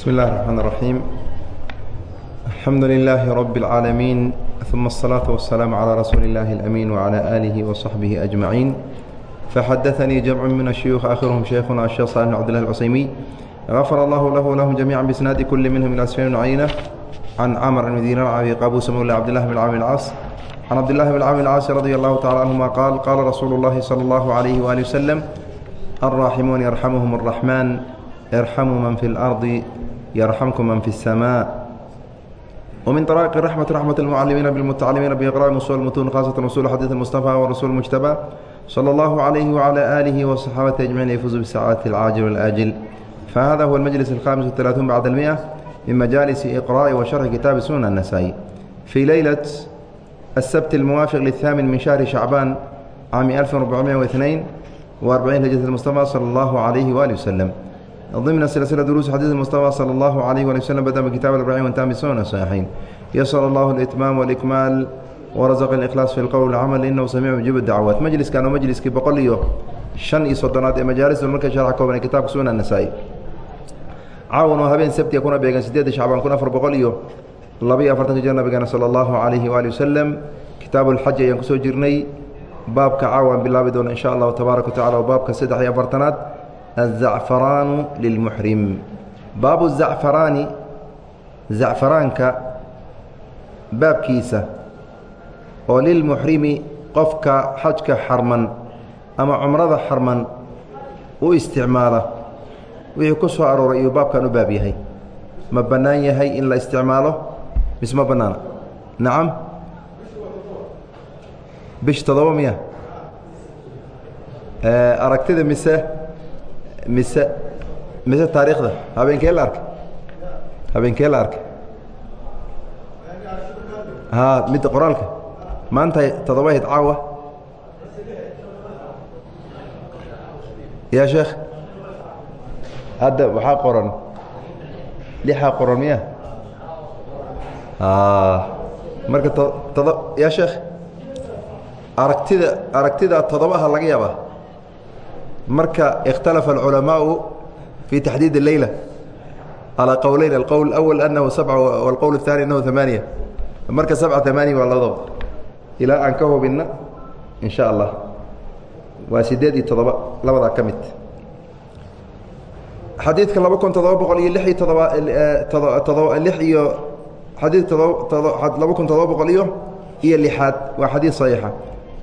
بسم الله الرحمن الرحيم الحمد لله رب العالمين ثم الصلاة والسلام على رسول الله الأمين وعلى آله وصحبه أجمعين فحدثني جمع من الشيوخ آخرهم شيخنا الشيخ صالح بن عبد الله العثيمي غفر الله له ولهم جميعا بإسناد كل منهم إلى سفيان بن عيينة عن عمر بن دينار عن قابوس مولى عبد الله بن عامر العاص عن عبد الله بن عامر العاص رضي الله تعالى عنهما قال قال رسول الله صلى الله عليه وآله وسلم الراحمون يرحمهم الرحمن ارحموا من في الأرض يرحمكم من في السماء ومن طرائق الرحمة رحمة المعلمين بالمتعلمين بإقراء وصول المتون خاصة وصول حديث المصطفى ورسول المجتبى صلى الله عليه وعلى آله وصحابته أجمعين يفوز بالسعادة العاجل والآجل فهذا هو المجلس الخامس والثلاثون بعد المئة من مجالس إقراء وشرح كتاب سنن النسائي في ليلة السبت الموافق للثامن من شهر شعبان عام 1442 هجرة المصطفى صلى الله عليه وآله وسلم ضمن سلسلة دروس حديث المصطفى صلى الله عليه وآله وسلم بدأ بكتاب الإبراهيم وانتهى بسنن الصحيحين يسر الله الإتمام والإكمال ورزق الإخلاص في القول والعمل إنه سميع مجيب الدعوات مجلس كانوا مجلس كي بقول لي شن إي صدنات مجالس الملك شرح كوبنا كتاب سنن النسائي caawan oo habeen sabti kuna beegan sideedda shacbaan kun afar boqol iyo labayo afartanka jir nabigeena sala allahu calayhi waali wasalam kitaabuulxaji ayaan kusoo jirnay baabka caawaan bilaabi doona insha allahu tabaaraka wa tacala oo baabka saddex iyo afartanaad azacfaraanu lilmuxrim baabu zacfaraani zacfaraanka baabkiisa oo lilmuxrimi qofka xajka xarman ama cumrada xarman u isticmaala wixii ku soo arooray iyuu baabkan u baab yahay ma bannaan yahay in la isticmaalo mise ma bannaana nacam bish toddoba miya aragtida mise mise mise taariikhda? Habeenkee la arkay habeenkee la arkay haa midda qoraalka? Maanta toddoba ahayd caawa. Ya sheekh hadda waxaa qoran lixaa qoran miya marka todo ya sheekh aragtida aragtida todobaha laga yaabaa marka ikhtalafa alculamaau fi taxdiid اleyla calى qowleyn alqowl اأwl anahu sabca wاlqowl الثani anahu ثamaaniya marka sabca ثamaaniya waa labadaba ilaa aan ka hubinna in sha allah waa sideed iyo todoba labadaa ka mid xadiidka laba kun todoba boqol iyo lix iyo todoba todoba lix iyo xadiid todoba laba kun todoba boqol iyo iyo lixaad waa xadiid صaxiixa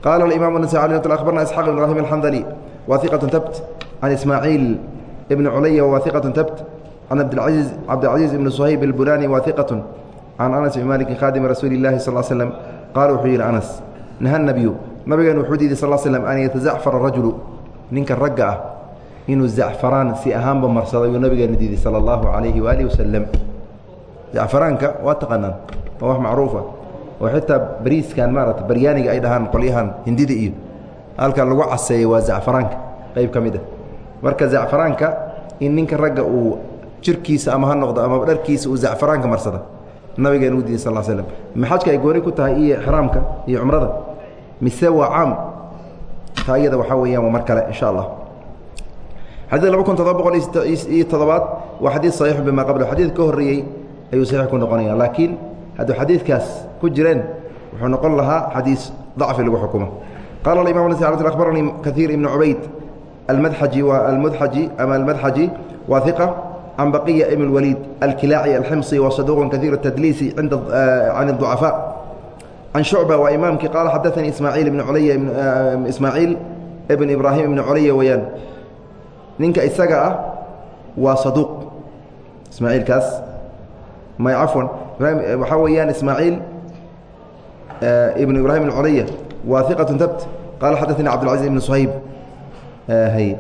qaala اimam النasai alي abarna isxaq ibn ibrahim alxandali waثiqaة tabt can ismaaciil ibn culaya waثiqaة tabt can abdاiiz cabdilcaزiiz ibn shayb اlbunani waثiqaة can anas bn maliki khadimi rasuuli اlahi sal slm qaala wuxuu yihi anas naha nabiyu nabigan wuxuu diiday sal slm an yatazacfara rajulu ninka ragga ah inuu zacfaraan si ahaanba marsado ayuu nabigeena diiday sala allahu calayhi waaalih wasalam zacfaraanka waa taqaanaan waa wax macruufa oo xitaa bariiskan maarata baryaaniga ay dhahaan qolyahan hindida iyo halka lagu caseeyey waa zacfaraanka qeyb ka mid ah. Marka zacfaraanka in ninka ragga uu jirkiisa ama ha noqdo ama dharkiisa uu zacfaraanka marsada nabigeena u diiday sal slm maxajka ay gooni ku tahay iyo exraamka iyo cumrada? Mise waa caam? Taa iyada waxaa weeyaan waa mar kale insha allah xadid laba kun todoba boqol iyo todobaad waa xadiid saxiixu bima qablo xadiid ka horreeyey ayuu saxiix ku noqonaya laakiin hadduu xadiidkaas ku jireen wuxuu noqon lahaa xadiis dacfi lagu xukumo qala imam abaranii kaiir ibn cubayd almadxaji waa almudxaji ama almadxaji waa iqa can baqiya ibn اwaliid alkilaaci alximsi wa saduuq kaiir tadliisi can الضucafaa can shucba waa imaamkii qaala xadaanii ismaaciil ibn culaya ismaaciil ibn ibraahim ibn culaya weyaan ninka isaga ah waa saduuq ismaaciilkaas may cafwan waxaa weeyaan ismaaciil ibn ibrahim ibn culaya waa iqatu tabt qaala xadaثani cabdilcaziz ibn shayb hay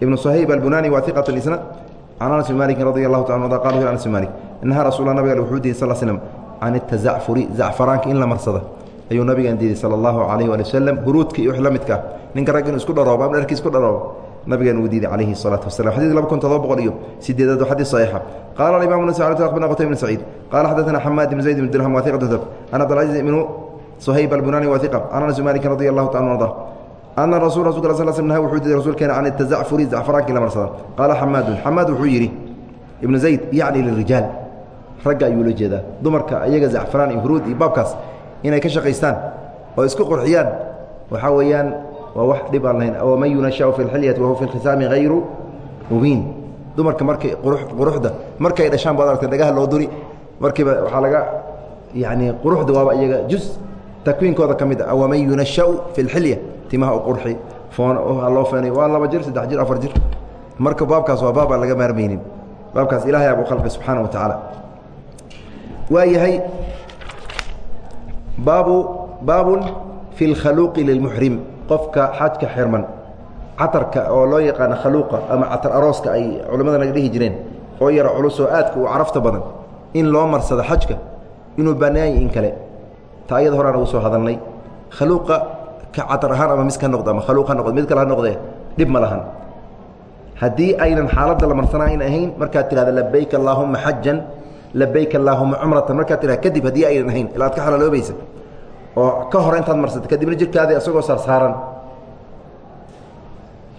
ibn shayb albunani waa iqat isna can anas bn maliki radi allahu taala ada qala anas bn malik nahaa rasuula nabiga wuxuu diiday sal slm can atazacfuri zacfaraanka in la marsada ayuu nabigan diiday sala allahu alayh ali wasalam huruudka iyo wix la midka ninka rag inuu isku dharoobo ama dharkiis ku dharoobo nabigan uu diiday calayhi الsalaatu wasalam xadid laba kun todoba boqol iyo sideedaad waa xadiid صaxiixa qaala imam nas akhbarna qtay bn saciid qaala xadaثana xamaad ibn zayd ibn dirham wa iqatu tab an cabdilcaziz ibnu suhayb albunani wa anas maliki radi allahu taala arda ana sl nah wuxuu diiday rasuulkeena can atazacfuri zacfaraankii la marsada qaala xamaadun xamaad wuxuu yidhi ibnu zayd yacni lirijaal ragga ayuu la jeedaa. Dumarka iyaga zacfaraan iyo huruud iyo baabkaas inay ka shaqaystaan oo isku qurxiyaan. Waxaa weeyaan waa wax dhib aan lahayn. Waman yunashau fi اlxilyati wahuwa fi اlkhisaami hayru mubiin. Dumarka markay quruxda markay dhashaan baad aragtay dhagaha loo duri. Markiiba waxaa laga yani quruxda waaba iyaga juz takwiinkooda ka a waman yunashau fi اlxilya timaha u qurxi foon loo feenay waa laba jir saddex jir afar jir. Marka baabkaas waa baab laga maarmaynin. Baabkaas ilahay abu khalqi subxaana wa tacaala. Waa yahay baabu baabun fi اlkhaluuqi lilmuxrim qofka xajka xirman catarka oo loo yaqaano khaluuqa ama catar arooska ay culimmada naga dhihi jireen oo yaro culus aadka u carafta badan in loo marsado xajka inuu bannaanyay in kale ta ayada horaan ugu soo hadalnay khaluuqa ka catar ahaan ama mis ka ama khaluuq ha noqdo mid kale ha noqdee dhib ma lahan. Haddii aynan xaaladda la marsanaa ayn ahayn markaad tidhahda labayk allaahuma xajan labayk allaahuma cumratan markaad tidhahda kadib haddii aynan ahayn ilaa ka xalaaloobaysa oo ka hore intaad marsato kadibna jirkaadii isagoo sarsaaran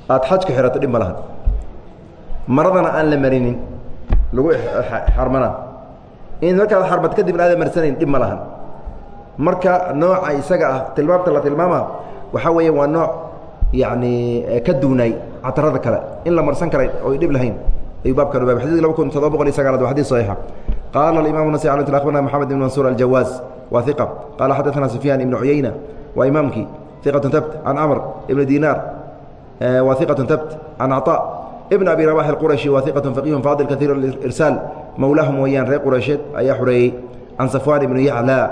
aad xajka xirato dhib ma lahan. Maradana aan la marinin lagu xarmanaa in markaad xarmad kadibna aada marsanayn dhib ma lahan marka nooca isaga ah tilmaamta la tilmaama waxaa weya waa nooc yani eh, ka duunaay catarada kale. In la marsan kara oy dhib lahayn. Ayuu baabkan ubab xadidka laba kun todoba boqol iyo sagaalad wa xadis saxiixa. Qaala alimamu nasi al akhbarna moxamed ibn mansuur aljawaaz waa iqa qaala xadaثana sufyaan ibnu cuyayna waa imaamkii iqatun tabt can camr ibni dinaar eh, waa iqatun tabt can caطa ibn abi rabax alqurashi waa iqatun faqiihun faadil kaiir irsaal mowlaahum weeyaan reer qureysheed ayaa xoreeyey can safwaan ibnu yaclaa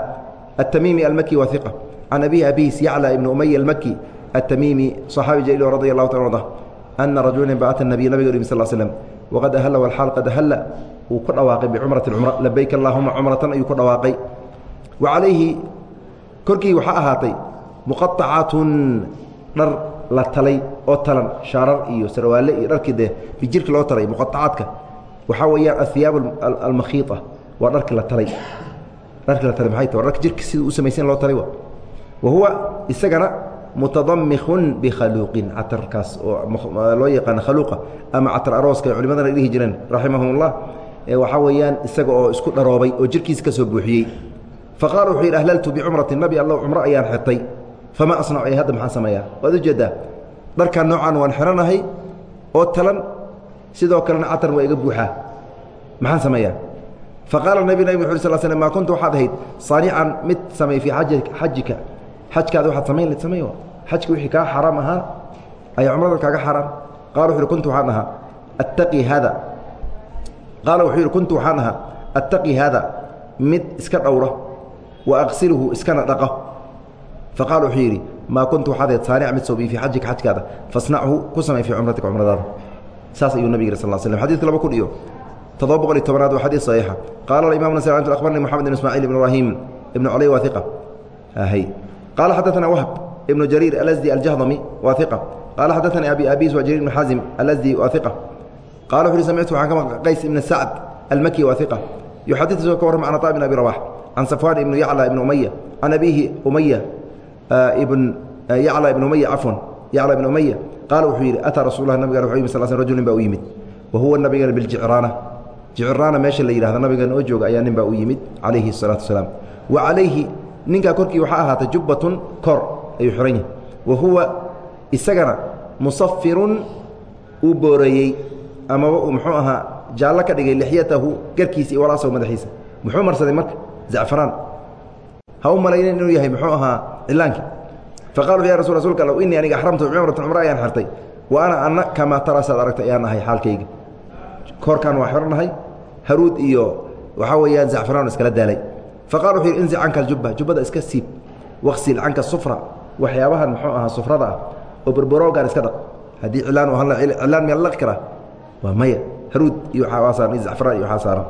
التmimi almaki waa iqa can abihi abis yaclى ibn umaya almaki التmimi صaxaabi jaliil radi الlahu ta arda ana rajula bacata الnabiy nabiga yimi sal slm waqad ahalla wlxaal qad ahalla uu ku dhawaaqay bicumrati cumra labayk allahuma cumratan ayuu ku dhawaaqay wa calayhi korkii waxaa ahaatay muqaطacatun dhar la talay oo talan shaarar iyo sarwaale iyo dharkii dee bijirki loo talay muqaacaadka waxaa weeyaan ahiyaab almakhiiطa waa dharki la talay dharki la talay maxay ta dharka jirka sida u samaysan loo talay wa. Huwa isagana mutadamikun bikhaluuqin catarkaas oo loo yaqaano khaluuqa ama catar arooska ay culimadana dhihi jireen raximahum اllah waxaa weeyaan isaga oo isku dharoobay oo jirkiisa ka soo buuxiyey. Faqala wuxuu yidhi ahlaltu bicumrati nabi alla cumro ayaan xirtay. Fama asnac ay hadda maxaan sameeyaa? Waad ujeeddaa dharkan noocaan waan xiranahay oo talan sidoo kalena catar waa iga buuxaa. Maxaan sameeyaa faqaala nabi nabig wuxu sl sl maa kunta waxaad ahayd saanican mid samay fii xajika xajkaada waxaad samayn samay xajka wixii kaa xaaraam ahaan ayaa cumradan kaaga xaaraam qala wuxu uhi kuntu waxaan ahaa attaqii haada qaala wuxuu yidhi kuntu waxaan ahaa attaqii haada mid iska dhowra wa aqsilhu iskana dhaqa faqala wuxuu yidhi maa kuntu waxaad ahayd saanica mid soobiy fii xajika xajkaada fasnachu ku samay fii cumratika cumradaada saas ayuu nabig yidhi sal slam xadidka laba kun iyo todoba boqol iyo tobanaad waa xadii saxiixa. Qaala aimam nas abarni moxamed ibn ismaaciil ibn ibrahim ibn culey waa iqa qaala xadaana wahb ibnu jariir alazdi aljahdami waa iqa qaala xadaana abi abis waa jariir ibn xazim alazdi waa iqa qala wuxu uhi samictu waxaan ka maqa qays ibn sacd almaki waa iqa yuxadiu soo ka warram can ataa ibn abi rabax can safwaan ibnu yacla ibn umaya can abiihi umaya ibn yacla ibn umaya cafwan ah, ah, yacla ibn umaya qaala wuxuu yidhi ataa rasulah nabigana wuxu yimid sal sl rajul nin baa u yimid wa huwa nabigana biljicraana jicraana meesha la yidhahdo nabigan oo jooga ayaa nin baa u yimid calayhi الsalaatu wasalaam wa calayhi ninkaa korkii waxaa ahaatay jubbatun kor ayuu xihan yahay. Wa huwa isagana musafirun uu booreeyey amaba uu muxuu ahaa jaallo ka dhigay lixyatahu garkiisa iyo walaasahu madaxiisa. Muxuu marsaday marka? Zacfaraan. Ha u malaynin inuu yahay muxuu ahaa cilaankii faqala ya rasul rasulka allow innii aniga axramtu bicumratan cumro ayaan xirtay wa ana anna kamaa tara saad aragtay ayaan ahay xaalkayga. Koorkaan waa xiranahay haruud iyo waxaa weeyaan zacfaraan iskala daalay. Faqala wuxuu yidhi inzic canka aljubba. Jubbada iska siib waksil canka sufra. Waxyaabahan muxuu ahaa sufrada ah oo berberoogaan iska dhaq. Haddii cilaan u hadla cilaan miyaa la dhaqi karaa waa maya. Haruud iyo waxaa saaran iyo zacfaraan iyo waxaa saaran.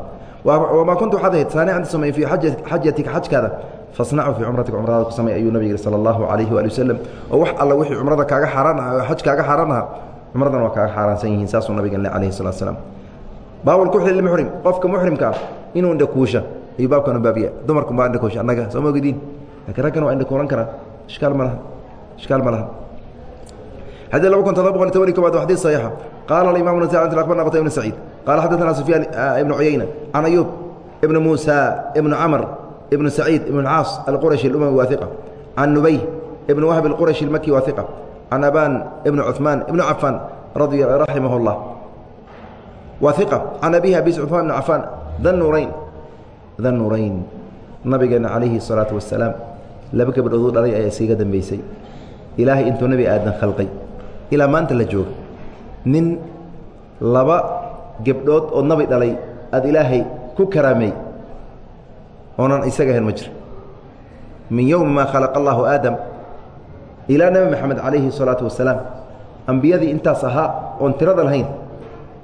Wamaa kuntu waxaad ahayd? Saanican samay fii xajatika xajkaada. Fasnacu fii cumratika cumradaada ku samay ayuu nabig yihi sala allahu calayhi waali wasalam oo wax alla wixii cumrada kaaga xaaraan aha xaj kaaga xaaraan aha cumradan waa kaaga xaaraansan yihiin saasuu nabigan le calayhi salatu salaam baabulkuxli lmuxrim qofka muxrimka ah inuu indhakuusha ayuu baabkan u baabiya dumarkun baa indhakuusha annaga soo ma ogediin laakiin raggan waa indhakuulan karaan ishkaal ma laha ishkaal ma laha xadيث laba kun todoba boqol tobani kobaad waa xadيث صaحيixa qaala الimaم بن سعد أخبرna qtay بن سعيid qala xadثna سفyaan بن عuyayنة عن أyوب بن موسى بن cمر بن سعيid بن الcاaص الqرشي الأmوي واثقة عن نبي بن وهب الqرشي المkي واثقة عن أbان بن عثمان بن عفان رحimه الله واثقة عن أبيه أبي عثمان بن عفان ذا النuurayn ذا النuurayn nabigeena calayhi الصalaaةu wasalaam laba gabdhooduu dhalay ayaa isiiga dambeysay ilaahay intuu nebi aadan khalqay ilaa maanta la jooga nin laba gebdhood oo nabi dhalay aada ilaahay ku karaamey oonan isaga ahayn ma jiro min yowmi maa khalaqa allahu aadam ilaa nebi moxamed calayhi الصalaaةu wasalaam ambiyadii intaas ahaa oon tirada lahayn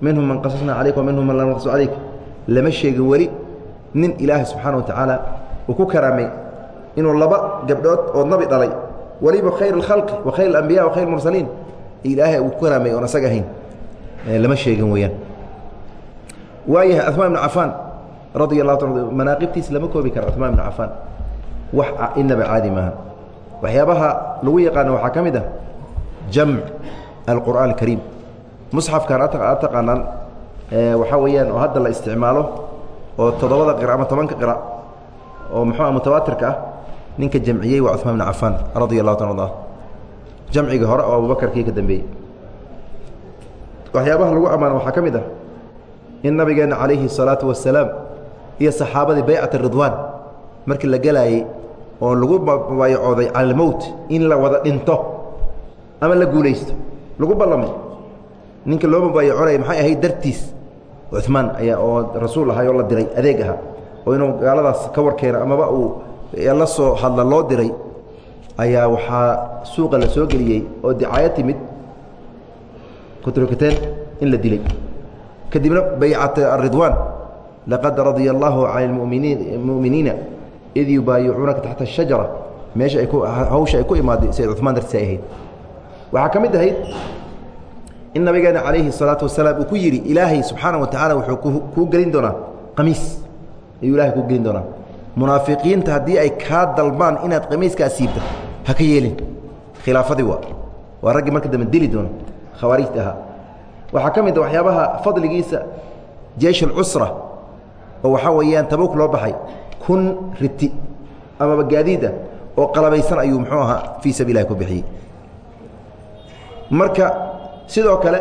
minhum man qasasna calayk wa minhum man lam naqsu calayk lama sheegin weli nin ilaahay subxaana wa tacaala uu ku karaamay inuu laba gabdhood oo nabi dhalay weliba khayr اkhalqi wa khayr اlambiya wa khayr mursaliin ilaahay uu ku karaamay oon asaga ahayn lama sheegin weeyaan waayahay cuثmaan ibnu cafaan radia اlahu ta manaaqibtiisa lama koobi kara cuثmaan ibnu cafaan wax inaba caadi maaha waxyaabaha lagu yaqaano waxaa ka mid ah jamc alqur'aan اlkariim musxafkan a taqaanaan waxaa weeyaan oo hadda la isticmaalo oo toddobada qira ama tobanka qira oo muxuua ah mutawaatirka ah ninka jamciyey waa cumaan bn cafaan radia allahu tan ada jamciga hore oo abubakar kii ka dambeeyey. Waxyaabaha lagu ammaano waxaa ka mid ah in nabigeenna calayhi الsalaatu wasalaam iyo saxaabadii baycat ridwaan markii la gelaayey oo lagu bayacooday cala in la wada dhinto ama la guulaysto lagu ballamay ninka loo mubaayaconaya maxay ahayd dartiis. Cuثmaan ayaa oo rasuul ahay oo la diray adeeg ahaa oo inuu gaaladaas ka warkeeno amaba uu la soo hadla loo diray ayaa waxaa suuqa la soo geliyey oo dicaayo timid. Kutrkateen in la dilay. Kadibna baycat aridwaan laqad radia allaahu can muminiin muminiina id yubaayicuunaka taxta ashajara meesha hawsha ay ku imaaday sayd cuثmaan dartiis ay ahayd. Waxaa ka mid ahayd in nabigeena calayhi الsalaatu wasalaam uu ku yidhi ilaahay subxaana wa tacaala wuxuu kuu gelin doonaa qamiis ayuu ilahay kuu gelin doonaa. Munaafiqiinta haddii ay kaa dalbaan inaad qamiiskaa siibta ha ka yeelin. Khilaafadii waa waa raggii marka dambe dili doona khawaarijta ahaa. Waxaa ka mid a waxyaabaha fadligiisa jeish alcusra oo waxaa weeyaan tabuk loo baxay kun riti amaba gaadiid ah oo qalabaysan ayuu muxuu ahaa fii sabiil lahi ku bixiyey. Marka sidoo kale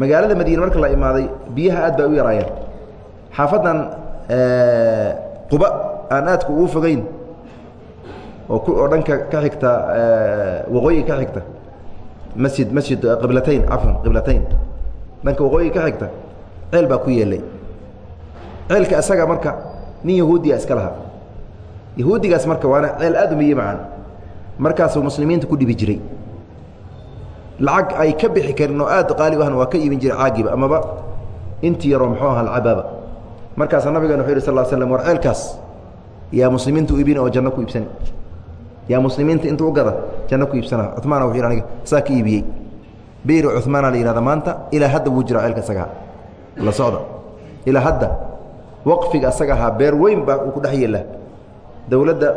magaalada madiine marka la imaaday biyaha aad bay u yaraayeen. Xaafaddan quba aan aadka ugu fogeyn oo dhanka ka xigta waqooyi ka xigta masjid masjid qiblatayn cafwan qiblatayn dhanka waqooyi ka xigta ceel baa ku yeelay. Ceelka isaga marka nin yahuudiya iska lahaa. Yahuudigaas marka waana ceel aad u miye macaan. Markaasuu muslimiinta ku dhibi jiray lacag ay ka bixi karin oo aad qaali ahna waa ka iibin jiray caagiba amaba intii yaroo muxuu aha alcabaaba. Markaasaa nabigana wuxu yih sal slam war ceelkaas yaa muslimiinta u iibina oo janno ku iibsani. Yaa muslimiinta intuu u gada janno ku iibsana. Cumaana wuxu yih aniga saa ka iibiyey. Beyri cumaana la yihahda maanta ilaa hadda wuu jira ceelka isaga la socda ilaa hadda waqfiga asaga ahaa beer weyn baa uu ku dhex yeela dowladda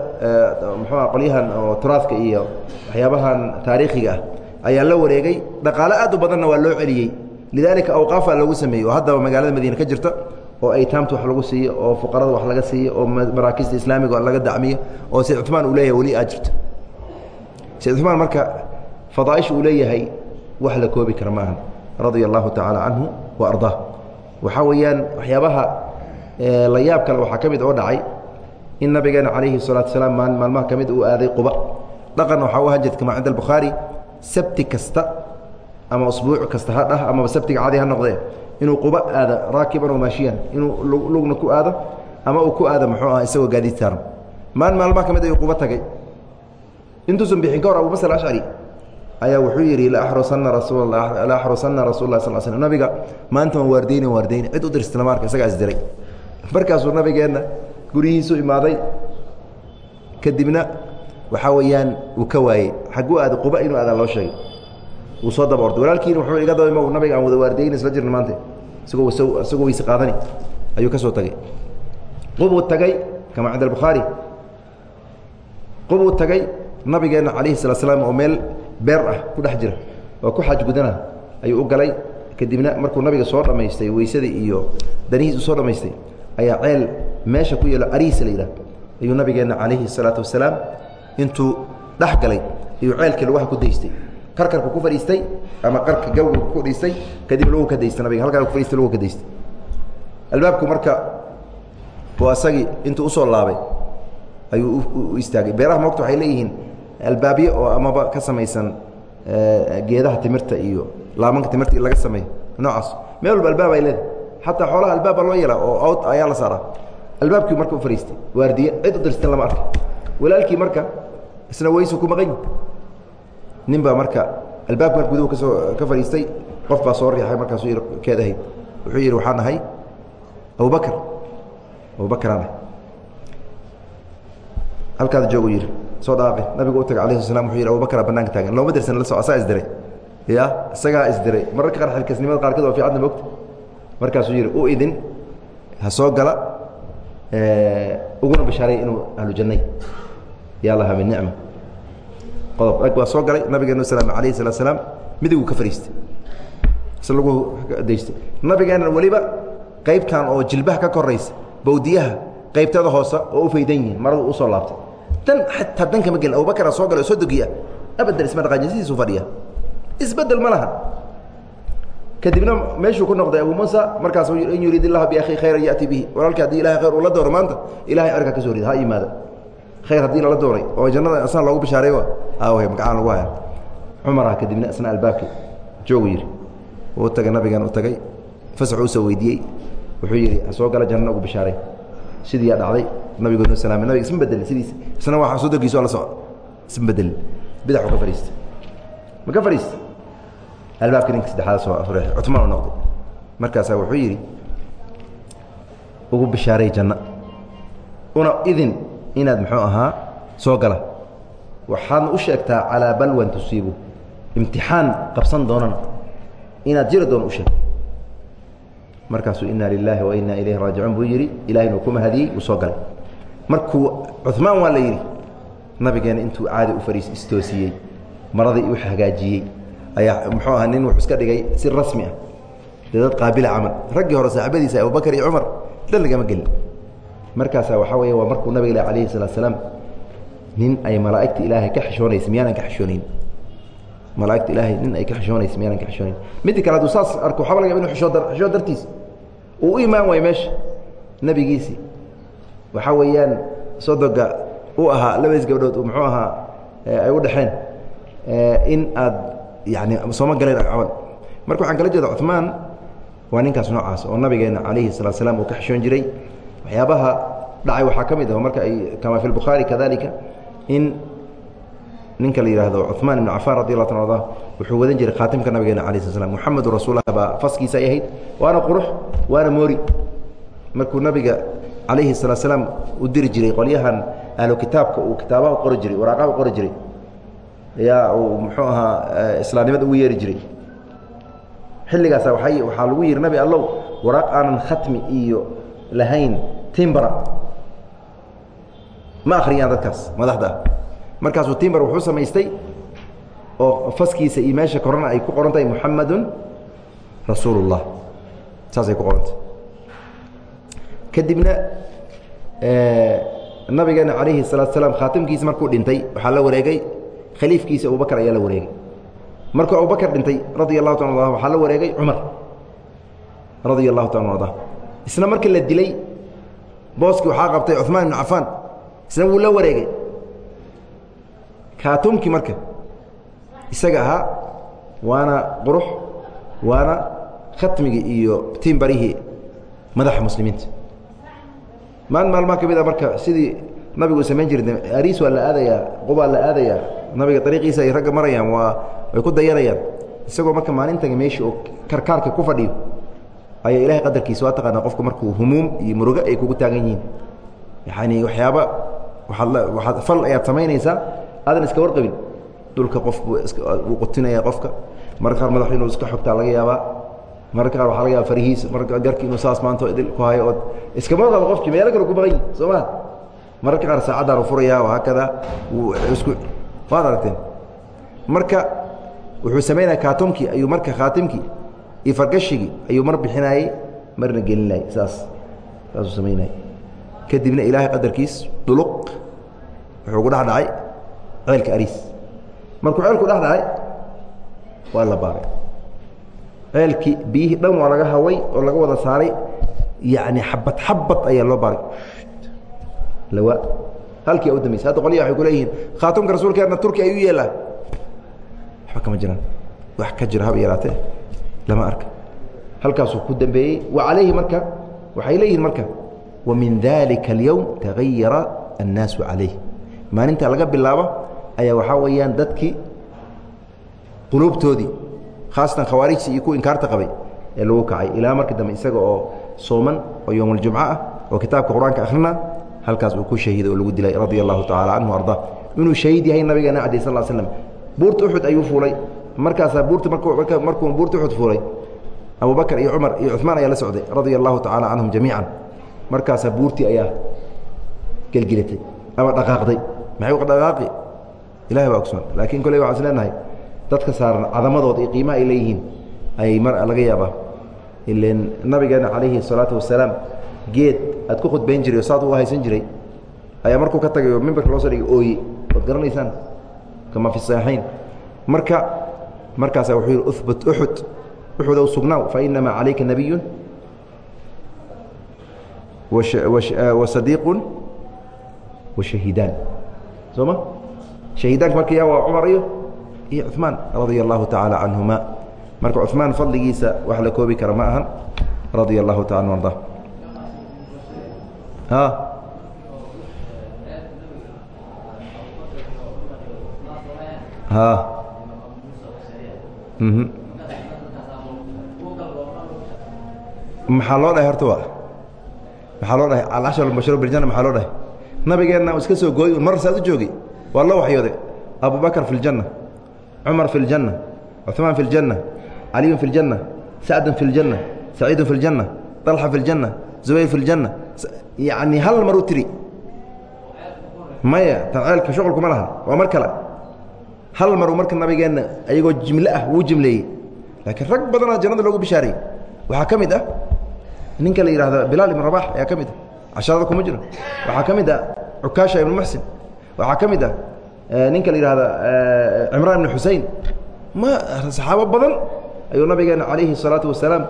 muxuuha qolyahan oo turaadka iyo waxyaabahan taariikhiga ah ayaa la wareegay. Dhaqaale aad u badanna waa loo celiyey. Lidaalika awqaafa loogu sameeyey oo haddaba magaalada madiine ka jirta oo aytaamta wax lagu siiyo oo fuqarada wax laga siiyo oo maraakiista islaamiga laga dacmiyo oo sayd cumaan uu leeyahay weli aa jirto. Sayd cumaan marka fadaaisha uu leeyahay wax la koobi kara maaha radia allahu tacaala canhu wa ardaa waxaa weeyaan waxyaabaha la yaab kale waxaa ka mid oo dhacay in nabigeena calayhi الsalaatu salaam maal maalmaha ka mid uu aaday quba. Dhaqan waxaa u hajad kama cinda albukhaari sabti kasta ama usbuuc kasta ha dhah amaba sabtiga cadi ha noqdee. Inuu quba aado raakiban oo maashiyan inuu lugna ku aado ama uu ku aado muxuu ah isagoo gaadiid saaran. Maalin maalmaha ka mid ayuu quba tagay. Intuusan bixin ka hor abu basr ashcari ayaa wuxuu yidhi laaxrusanna rasuul la axrusanna rasul lah sal slm nabiga maanta waan waardeyni waardeyni cid u dirsta lama arka isagaa isdiray. Markaasuu nabigeenna guryihiisu imaaday. Kadibna waxaa weeyaan uu ka waayey. Xagguu aada quba inuu aadaa loo sheegay wuu soo daba orday walaalkiina wuxuu iga daba nabiga aan wada waardeyni isla jirna maanta. Isagoo isagoo weyse qaadani. Ayuu ka soo tagay. Qubuu tagay kama cinda albukhaari qubuu tagay nabigeenna calayhi salaa slaam oo meel beer ah ku dhex jira oo ku xaj gudana ayuu u galay. Kadibna markuu nabiga soo dhammaystay weysadii iyo danihiis u soo dhammaystay ayaa ceel meesha ku yeelo ariisa la yidhah ayuu nabigeenna calayhi الsalaatu wasalaam intuu dhex galay ayuu ceelkii lugaha ku daystay. Karkarku ku fadhiistay ama qarka gawga ku fadhiistay kadib lugu ka daystay nabiga. Halkaa ku fadhiistay lugu ka daystay. Albaabku marka oo asagii intuu u soo laabay ayuu u istaagay. Beeraha moogta waxay leeyihiin albaabyo oo amaba ka samaysan geedaha timirta iyo laamanka timirta laga sameeyo noocaas. Meel walba albaab ay leedahay. Xataa xoolaha albaab baa loo yeelaa oo awd ayaa la saaraa. Albaabkii marka u fadhiistay waardiye cid u dirstan lama arka walaalkii marka isna weysu ku maqan. Nin baa marka albaabka guduhu ka soo ka fadhiistay qof baa soo riixay markaasuu yidhi keed ahayd. Wuxuu yidhi waxaan ahay abubakr abubakraan ah halkaada joogu yidhi soo dhaaqe nabigu u taga alayh sl wuxuu yidhi abubakraa banaanka taagan. Looma dirsan asaa isdiray ya isagaa isdiray mararka qaar xilkasnimada qaarkood waa fiicadna mogta markaasuu yidhi u idin ha soo gala uguna bashaaray inuu ahlu jannay yaa laha min nicma. Qodob rag waa soo galay nabigeenu salaam alayhi salatu salaam midiguu ka fariistay. Is lagu daystay. Nabigeena weliba qaybtan oo jilbaha ka koraysa bawdiyaha qaybtada hoose oo u faydan yihiin maradu u soo laabtay. Dan xataa dan kama gelin abubakara soo gala oo soo dogiya abadan isma dhaqaajin sidiisuu fadhiya. Isbedel ma laha. Kadibna meeshuu ku noqday abu muusa markaas in yuriid illahu biakhi khayran yati bihi. Walaalkii haddii ilahay khayr ula doono maanta ilahay cerkaa ka soo rida ha yimaada khayr haddii lala doonay oo jannada asna loogu bishaaray aaway magacaan lagu haya cumara kadibna isna albaabkii joogu yidhi uu tagay nabigan u tagay. Fasaxu u soo weydiiyey. Wuxuu yidhi soo gala jannana ugu bishaaray. Sidiiyaa dhacday. Nabigoodna salaamay. Nabiga isma bedelin sidiis isna waa soo dogiiso la soco isma bedelin bidaxu ka fadhiistay ma ka fadhiistay albaabka ninka saddexaad soo afreexay cutmaan u noqday. Markaasaa wuxuu yidhi ugu bishaaray janno una idin inaad muxuu ahaa soo gala. Waxaadna u sheegtaa calaa balwan tusiibu. Imtixaan qabsan doonana inaad jiri doono u sheeg markaasuu inaa lilaahi wa inaa ilayhi raajicuun buu yidhi ilahayna uu ku mahadiyey uu soo galay. Markuu cumaan waa la yidhi nabigeena intuu caadi u fariis istoosiyey maradii u hagaajiyey ayaa muxuu ahaa nin wuxuu iska dhigay si rasmi ah. Dee dad qaabila camal. Raggii hore saaxibadiisa abubakar iyo cumar dhan lagama gelin markaasaa waxaa weeye waa markuu nabiga ilah alayhi salaatu salaam nin ay malaa'igta ilaahay ka xishoonaysa miyaanan ka xishoonayn? Malaa'igta ilaahay nin ay ka xishoonaysa miyaanan ka xishoonayn? Midda kale hadduu saas arko waxaba laga yaba inu xishoo dar xishoo dartiis uu u imaan waayo meesha nebigiisii waxaa weeyaan sodoga u ahaa labadiis gabdhood muxuu ahaa ay u dhexeen in aad yani sooma galeen camal marka waxaan kala jeeda cumaan waa ninkaas noocaas oo nabigeena calayhi salatu slam uu ka xishoon jiray waxyaabaha dhacay waxaa ka mid ah marka ay kama fi lbukhaari kadalika in ninka la yidhaahdo cumaan ibnu cafaan radi allah ta arda wuxuu wadan jiray khaatimka nabigeena ala sl slam muxamedun rasuulah baa faskiisa ay ahayd. Waana qurux waana moori. Markuu nabiga calayhi salaat slaam u diri jiray qolyahan ahlu kitaabka uu kitaabaha qori jiray waraaqaha u qori jiray ayaa uu muxuu ahaa islaamnimada ugu yeeri jiray. Xilligaasa waay waxaa lagu yihi nabi allow waraaq aanan khatmi iyo lahayn timbara ma akhriyaan dadkaas madaxda ah markaasuu timbar wuxuu samaystay oo faskiisa iyo meesha korana ay ku qoran tahay muxamadun rasuulu اllah saasay ku qorantay kadibna nabigeena calayhi الsalatu salaam khaatimkiisa markuu dhintay waxaa la wareegay khaliifkiisa abubakr ayaa la wareegay markuu abubakr dhintay radia الlahu taala a waxaa la wareegay cumar radia الlahu taala arda isna markii la dilay booskii waxaa qabtay cuثmaan ibnu cafaan isna wuu la wareegay. Kaatumkii marka isaga ahaa waana qurux waana khatmigii iyo tiimbarihii madaxa muslimiinta. Maalin maalmaha ka mid a marka sidii nabigu samayn jira ariis waa la aadayaa qubaa la aadayaa nabiga ariiqiisa ay ragga marayaan waa way ku dayanayaan. Isagoo marka maalintan meeshii oo karkaarka ku fadhiyo ayaa ilahay qadarkiisa waa taqaanaa qofku markuu humuum iyo murugo ay kugu taagan yihiin. Yani waxyaaba waaad waaad fal ayaad samaynaysaa aadan iska warqabin. Dhulka qof wuu qutinaya qofka. Mararka qaar madaxu inuu iska xogtaa laga yaabaa. Mararka qaar waxa laga yaaba farihiis mararka garki inuu saas maanta idil ku hayo ood iskama qabo qofkii meelo kale ku baqan yihi soo ma mararka qaar saacaddaanu furaya haakada isku waad aragteen. Marka wuxuu samaynaya kaatumkii ayuu marka khaatimkii iyo fargashigii ayuu mar bixinaayey marna gelinayay saas saasuu samaynayay kadibna ilaahay qadarkiis dhuluq wuxuu ku dhex dhacay ceelka ariis markuu ceelku dhex dhacay waa la baaray. Ceelkii biyihii dhan waa laga haway oo laga wada saaray yacni xabad xabad ayaa loo baaray. Lawa halkii u dambeysay. Hadda qolyaha waxay ku leeyihiin khaatumka rasuulkeenna turki ayuu yeelaa. Waxba kama jiraan. Wax ka jiro haba yaraatee lama arka. Halkaasuu ku dambeeyey wa calayhi marka? Waxay leeyihiin marka wa min dalika alyowm tagayara annaasu calayh maalinta laga bilaabo ayaa waxaa weeyaan dadkii quluubtoodii khaasatan khawaarijtii iyo kuwa inkaarta qabay ee lagu kacay. Ilaa markii dambe isaga oo sooman oo yowmaljumco ah oo kitaabka qur'aanka akhrina halkaas uu ku shahiiday oo lagu dilay radia allahu tacala canhu arda. Inuu shahiid yahay nabigeena cadi sal slm buurta uxud ayuu fuulay markaasaa buurta markuu buurta uxud fuulay abubakr iyo cumar iyo cumaan ayaa la socday radia allahu tacala canhum jamiica markaasaa buurtii ayaa gelgelatay ama dhaqaaqday. Maxay dhaqaaqi? Ilahay baa ogsoon. Laakiin kolley waxaan is leenahay dadka saaran cadamadooda iyo qiimaha ay leeyihiin ayay mar laga yaabaa ilen nabigeena calayhi الsalaatu wasalaam geed aad ku khudbayn jiray oo saad u haysan jiray ayaa markuu ka tagay oo mimbarka loo soo dhigay ooye waad garanaysaan kama fi saxiixayn. Marka markaasaa wuxuu yihi uhbut uxud uxudow sugnaaw fainamaa calayka nabiyu wasadiiqu washahiidaan soo ma? Shahiidaanka marka waa cumar iyo iyo cuثmaan radia allahu tacaala canhuma marka cuثmaan fadligiisa wax la koobi kara ma ahan radia allahu taala arda a Mhm. maxaa loo dhahay horta waa? Maxaa loo dhahay? Alcashar albashiro biljana maxaa loo dhahay? Nabigeenna iska soo gooy mar saas u joogay. Waa loo waxyooday. Abubakar fi ljanna cumar fi ljanna cuثmaan fi ljanna caliyun fi ljanna sacdun fi ljanna saciidun fi ljanna dalxa fi ljanna zubayr fi ljanna yacni hal maruu tiri. Maya tan ceelka shuqulkuma laha. Waa mar kale hal maru marka nabigeenna ayagoo jimle ah wuu jimleeyey. Laakiin rag badanaa jannada loogu bishaarayey waxaa ka mid ah ninka la yidhahdo bilaal ibn rabax ayaa ka mid ah. Casharada kuma jiro. Waxaa ka mid ah cukaasha ibnu muxsin waxaa ka mid ah ninka la yidhahda cimraan ibn xusein ma saxaabo badan ayuu nabigeena calayhi الsalaatu wasalaam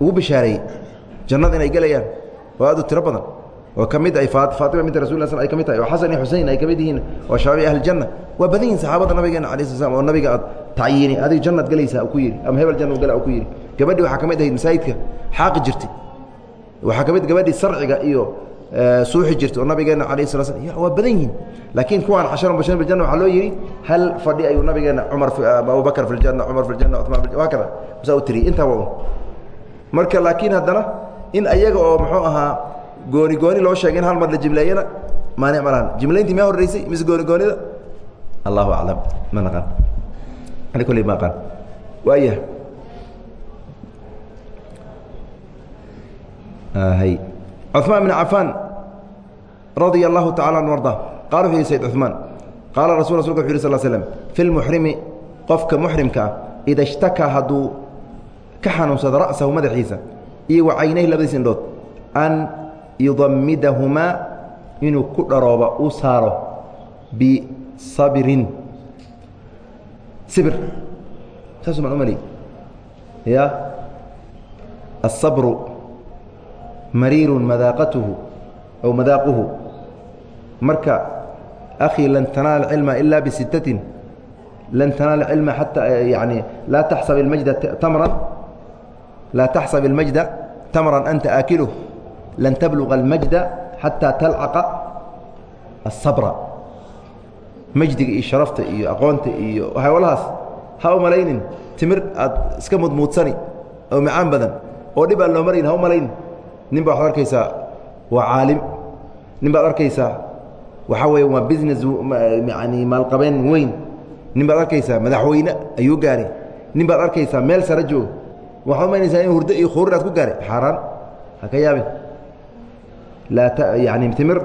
ugu bishaareeyey jannada inay gelayaan. Oo aad u tiro badan oo ka mid ay faatima binti rasul sl ay ka mid tahay oo xasan iyo xusein ay ka mid yihiin oo shababi ahlijanna waa badan yihiin saxaabada nabigeena ala sl slam oo nabiga aad tacyiini adig jannaad gelaysaa ku yidhi ama hebel janna gala ku yidhi. Gabadhii waxaa ka mid ahayd masaajidka xaaqi jirtay waxaa ka mid gabadhii sarciga iyo suuxi jirta oo nabigeena alayh sala slam waa badan yihiin. Laakiin kuwaan cashara mubashirin biljanna waxaa loo yidhi hal fadhi ayuu nabigeena cumar abubakr fi ljanna cumar fi ljanna cumaan fi waa kada masaa u tiriyey intaa waa un marka laakiin haddana in ayaga oo muxuu ahaa gooni gooni loo sheegay in hal mar la jimleeyana? Maanic ma lahan. Jimlayntii ma horreysay? Mise gooni goonida? Allahu aclam. Ma naqan ani kulley ma aqaan. Waayah hay cuثmaan bn cafaan radia allahu tacala an arda qala wuxu yihi sayd cuثmaan qaala rasu rasulka wuxu yh sal slm fi lmuxrimi qofka muxrimka ah ida ishtakaa hadduu ka xanuunsado ra'sahu madaxiisa iyo wa caynayh labadiis indhood an yudamidahumaa inuu ku dharooba u saaro bisabrin ibir saas maan umali ya? Asabru mariiru madaaqatuhu aw madaaquhu. Marka akhi lan tanaala cilma ilaa bisittatin lan tanaala cilma xataa eh, yani laa taxsab ilmajda tamran. Laa taxsab ilmajda tamran anta aakiluh lan tabluga almajda xataa talcaqa asabra majdiga iyo sharafta iyo aqoonta iyo hawlahaas ha u malaynin timir aad iska mudmuudsani oo macaan badan oo dhib aan loo marayn ha u malaynin nin baa waxaad arkaysaa waa caalim nin baad arkaysaa waxaa weeye waa business yani maalqabeen weyn nin baad arkaysaa madaxweyne ayuu gaaray nin baad arkaysaa meel sare jooga waxaad umaynaysaa in hurdo iyo khuurir aad ku gaaray xaaraan ha ka yaabin yani timir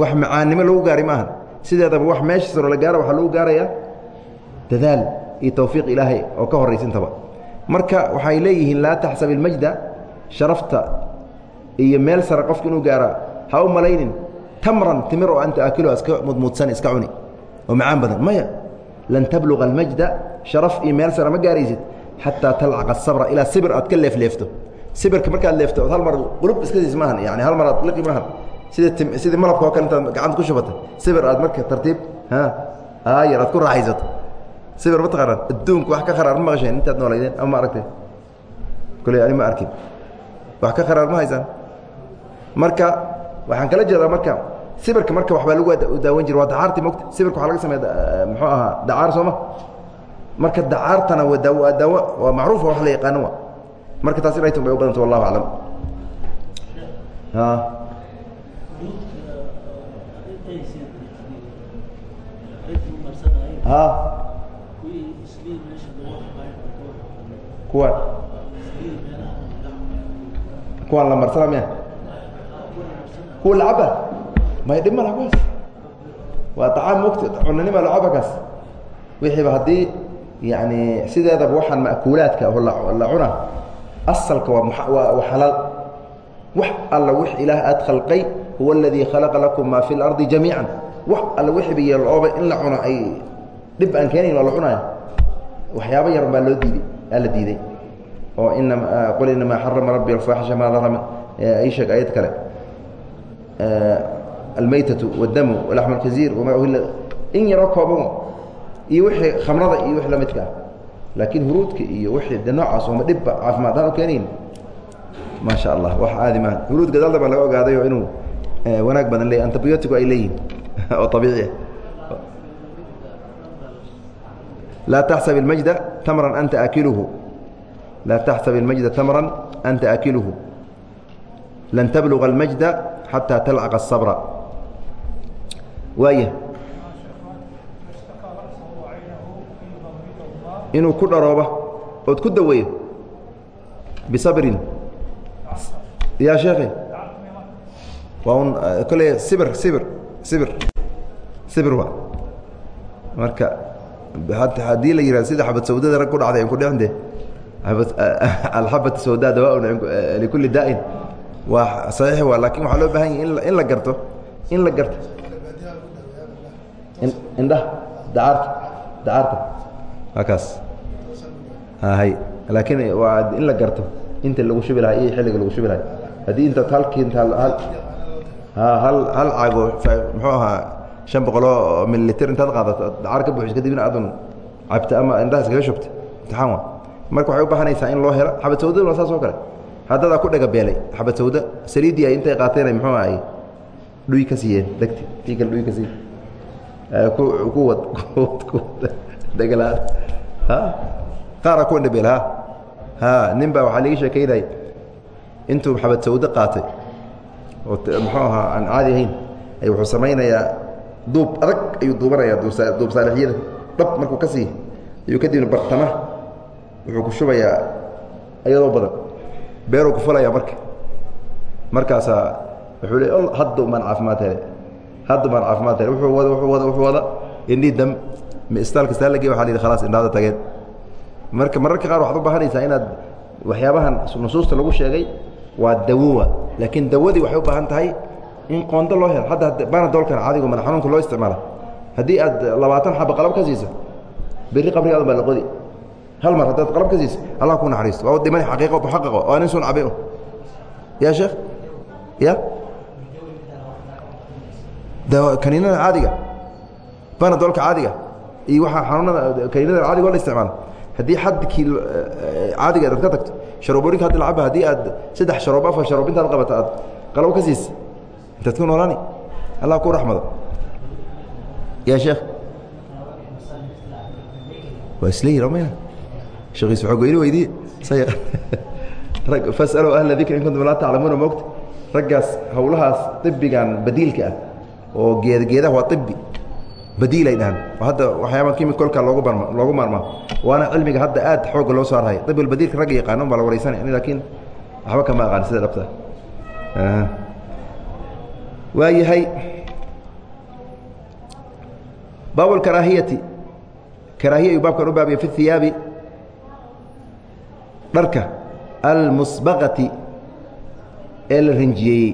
wax macaannimo lagu gaaray maaha sideedaba wax meesha saro la gaaro waxaa lagu gaarayaa dadaal iyo towfiiq ilaahay oo ka horraysintaba marka waxay leeyihiin laa taxsab ilmajda sharafta iyo meel sare qofka inuu gaara ha u malaynin tamran timir oo anta aakiluha iska mudmuudsan iska cuni oo macaan badan. Maya lan tabluqa almajda sharaf iyo meel sare ma gaaraysid xataa talcaqa asabra ilaa sibir aad ka leefleefto sibirka markaad leefto hal mar qulub iska siis maahan yani hal mar aad liqi maahan. Sida sidii malabka oo kale intaad gacanta ku shubatay sibir aad marka tartiib aayar aad ku raaxaysato. Sibir ma taqaanaan adduunka wax ka kharaar ma maqasheen intaad noolaydeen ama ma aragtay kole ani ma arkin. Wax ka kharaar ma haysaan. Marka waxaan kala jeedaa marka sibirka marka waxbaa lagu daawan jira waa dacaarti mogta sibirka waxaa laga sameeya muxuu ahaa dacaar sooma marka dacaartana waa daawo waa daawo waa macruufa wax la yaqaano wa marka taas inay tun bay u badanta wallahu aclam kuwaan? Kuwaan la marsana miya? Kuwa lacaba? May dhib ma laha kuwaas waa dacaam mogta cunanima lacaba kaas. Wixiiba haddii yani sideedaba waxaan ma'kuulaadka la cuna asalka waa waa xalaal wax alla wix ilaah aad khalqay huwa aladii khalaqa lakum maa fi اlardi jamiica wax alla wixiiba yeelooba in la cuno ay dhib aan keenayn waa la cunaya waxyaaba yar baa loo diiday aa la diiday oo ina qul inamaa xarama rabbi alfaaxisha maa dahara ay sheeg ayad kale almaytatu wاdamu walaxmu اlkasiir wamaa uhila in yaroo kooban iyo wixii khamrada iyo wix la midka ah laakiin huruudka iyo wixii de noocaas ooma dhibba caafimaad aan u keenayn maa sha allah wax aadi maa huruud gadaalda baa laga ogaadayo inuu wanaag badan leey antibiyootigu ay leeyihin oo abiici ah laa taxsab اlmajda tamran anta aakiluhu laa taxsab اlmajda tamran anta aakiluhu lan tabluغa اlmajda xataa talcaqa الصabra waaya inuu ku dharooba ood ku daweeyo bisabrin. Ya sheekhe waa un kole sibir sibir sibir sibir waa. Marka haddii la yihahdo sida xabad sawdada rag ku dhacday ku dhicinde alxabat sawda dawaaun likulli daa'in waa saxiix waa laakiin waxaa loo baahan yahi in la garto in la garto. Indhaha dacaarta dacaarta waa kaas. hay laakiin waa in la garto. Inta lagu shubi lahaa iyo xilliga lagu shubi lahay. Haddii intaad halkii inta hal hal hal caago muxuu ahaa shan boqoloo mililiter intaad qaadato dacaar ka buuxis kadibna adun cabta ama indhaha iskaga shubta. Imtixaan wa marka waxay u baahanaysaa in loo helo xabad sawdada waa saas oo kale. Haddadaa ku dhega beelay xabad sawda saliiddii ay intay qaateen muxuu ay dhuy ka siiyeen degti tii kale dhuy ka siiye ku ku wad kuwad degala qaara kuwa dhebeel ha ha nin baa waxaa laga sheekaynay intuu xabad sawdo qaatay oo muxuu ahaa aan caadi ahayn ay wuxuu samaynayaa duub adag ayuu duubanayaa duub saalixyada dhab markuu ka siiy ayuu kadibna bartama wuxuu ku shubayaa iyadoo badan. Beeruu ku fulayaa marka. Markaasaa wuxuu le hadda umaan caafimaad hele. Hadda umaan caafimaad hele. Wuxuu wada wuxuu wada wuxuu wada indhii dam istaalka saalagi waxa la yidhi khalaas indhaada tageen marka mararka qaar waxaad u baahanaysaa inaad waxyaabahan nusuusta lagu sheegay waa dawowa laakiin dawadii waxay u baahan tahay in qoondo loo helo. Hadda banadoolkan caadigo madax xanuunka loo isticmaala. Haddii aad labaatan xaba qalab ka siisa berri qabrigaadun baa la qodi hal mar haddaad qalab ka siisa allah ku naxariisto waa dhimani xaqiiqo muxaqaqo oo anin sun cabe ya sheekh? Ya? Kaniinada caadiga. Banadoolka caadiga. Iyo waaa xanuunada kaniinada caadiga o la isticmaala haddii xadkii caadiga aad ka tagto sharooborinka haddi lacaba haddii aad saddex sharoob afar sharoob intaad qabata aad qalabo ka siisa intaad ku noolaani. Allah ku raxmado. Ya sheekh. Waa isleeyihin mayna sheekhiis waxaa goyni weydiye say rag fasaluu ahla dikri in kuntum laa taclamuuna moogta raggaas howlahaas ibigan badiilka ah oo geed geedaha waa ibi badiilay dhahaan. Hadda waxyaaba kimikolka loogu barma loogu maarmaa waana cilmiga hadda aad xoogga loo saarhay ibl badiilka ragga yaqaano baa la wareysanay laakiin waxba kama aqaan sida dhabta. Waa yahay baab اkaraahiyati karaahiya ayuu baabkan u baabaya fi hiyaabi dharka almusbaqati ee la rinjiyeeyey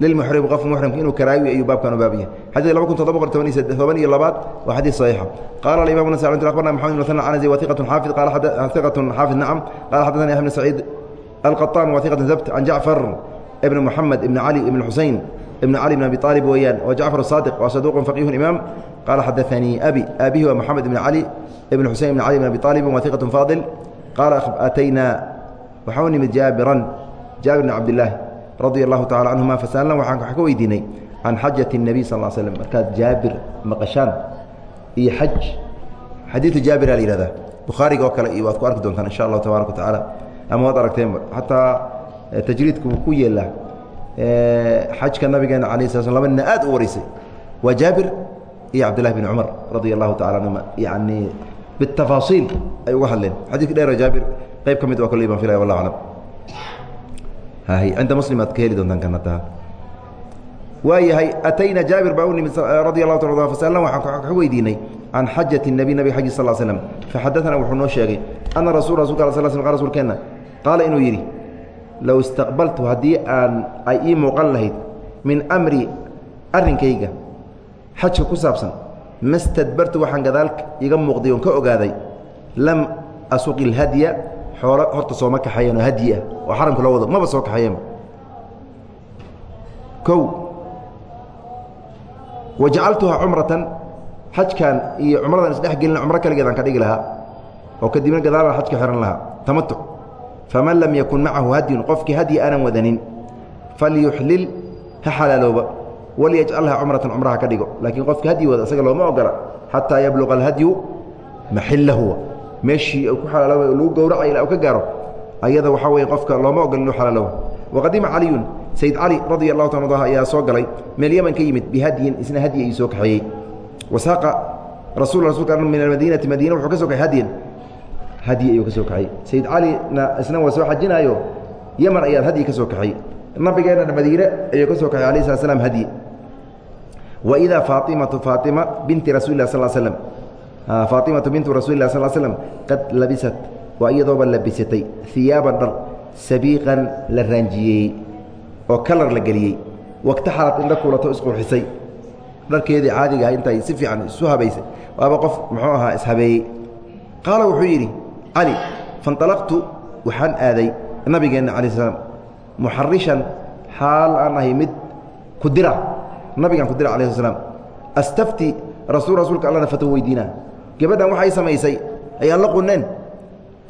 lilmuxrim qof muxrimka inuu karaawi ayuu baabkan u baab yahay xadid laba kun toddoba boqol toban iyo labaad waa xadiid saxiixa qaala alimamu nasa abarna maxamed bin hasan anasi wa iqatun xaafid iqatun xaafid nacam qaala xadathani ahmd saciid alqaطaan wa iqatun zabt can jacfar ibn muxamed ibn cali ibn xusein ibn cali bn abi aalib weeyaan wa jacfar saadiq waa saduuqun faqiihu imaam qaala xadaanii abi aabihi waa moxamed ibn cali ibn xusein ibn cali ibn abi aalib wa iqatun faadil qaala ataynaa waxau nimid jaabiran jaabir bn cabdilaah radia allahu tacala canhuma fasaalna waxaan wax ka weydiinay can xajati الnebiy sal l slm markaad jaabir maqashaan iyo xaj xadiidu jaabira la yihahdaa bukhaariga oo kale iyo waad ku arki doontaan insha allahu tabaaraka wa ama waad aragteenba xataa eh, tajriidka wuu ku yeelaa. Eh, Xajka nabigeena ala sl sl laba nina aad u wareysay. Waa jaabir iyo cabdillahi bn cumar radia allahu tacala canhuma yani bitafaasiil ay uga hadleen. Xadiidka dheero jaabir qayb ka mid ah waa kol iman filay wallah aclam cinda muslim aad ka heli doontaan kanata waayahay atayna jaabir baa u nimid radi allahu ta fasalna waxaan ka weydiinay can xajati الnebi nabig xaggi sal slm faxadaثna wuxuu noo sheegay ana rasul rasulka al sl sl rsulkeenna qaala inuu yidhi low istaqbaltu haddii aan ay ii muuqan lahayd min amri arrinkayga xajka ku saabsan ma stadbartu waxaan gadaal iga muuqday oon ka ogaaday lam asuqi اlhadya xoolo horta sooma kaxeeyeen oo hadyi ah oo xaramka loo wado maba soo kaxeeyeenba o wajacaltuhaa cumratan xajkan iyo cumradan isdhex gelina cumro kaligeedaan ka dhigi lahaa oo kadibna gadaalaan xajka xihan lahaa. Tamatuc faman lam yakun macahu hadyun qofkii hadyi aanan wadanin falyuxlil ha xalaalooba walyajcalha cumratan cumraha ka dhigo. Laakiin qofkii hadyi wada isaga looma ogola xataa yabluqa alhadyu maxillahu meeshii ku alaalooba lagu gowracay ilaa u ka gaaro ayada waxaa weye qofka looma ogol inuu xalaaloobo waqadima caliyun sayd cali radia allahu ta a ayaa soo galay meel yeman ka yimid bihadyin isna hadyi ayuu soo kaxeeyey. Wasaaqa rasul rasulka min almadiinati madiina wuxuu ka soo kaxey hadyan hadyi ayuu ka soo kaxey sayd calina isna waa soo xajinaayo yeman ayaad hadyi ka soo kaxey nabigeennana madiine ayuu ka soo kaxey alayh slat slam hadyi waidaa faaimatu faaima binti rasuli lah sal slm faaimatu bintu rasuli lah sal slm qad labisat waa iyadooba labisatay hiyaaban dhar sabiiqan la raanjiyeeyey oo kalar la geliyey waktaxalad indha kuulato isqurxisay dharkeedii caadiga ah intay si fiican isu habaysay waaba qof muxuu ahaa ishabeeyey qaala wuxuu yidhi cali fanطalaqtu waxaan aaday nabigeenna cala slam muxarishan xaal aan ahay mid ku dira. Nabigaan ku dira alah sl slam astafti rasul rasuulka allana fatwo weydiina gabadhan waxay samaysay ayaan la quneen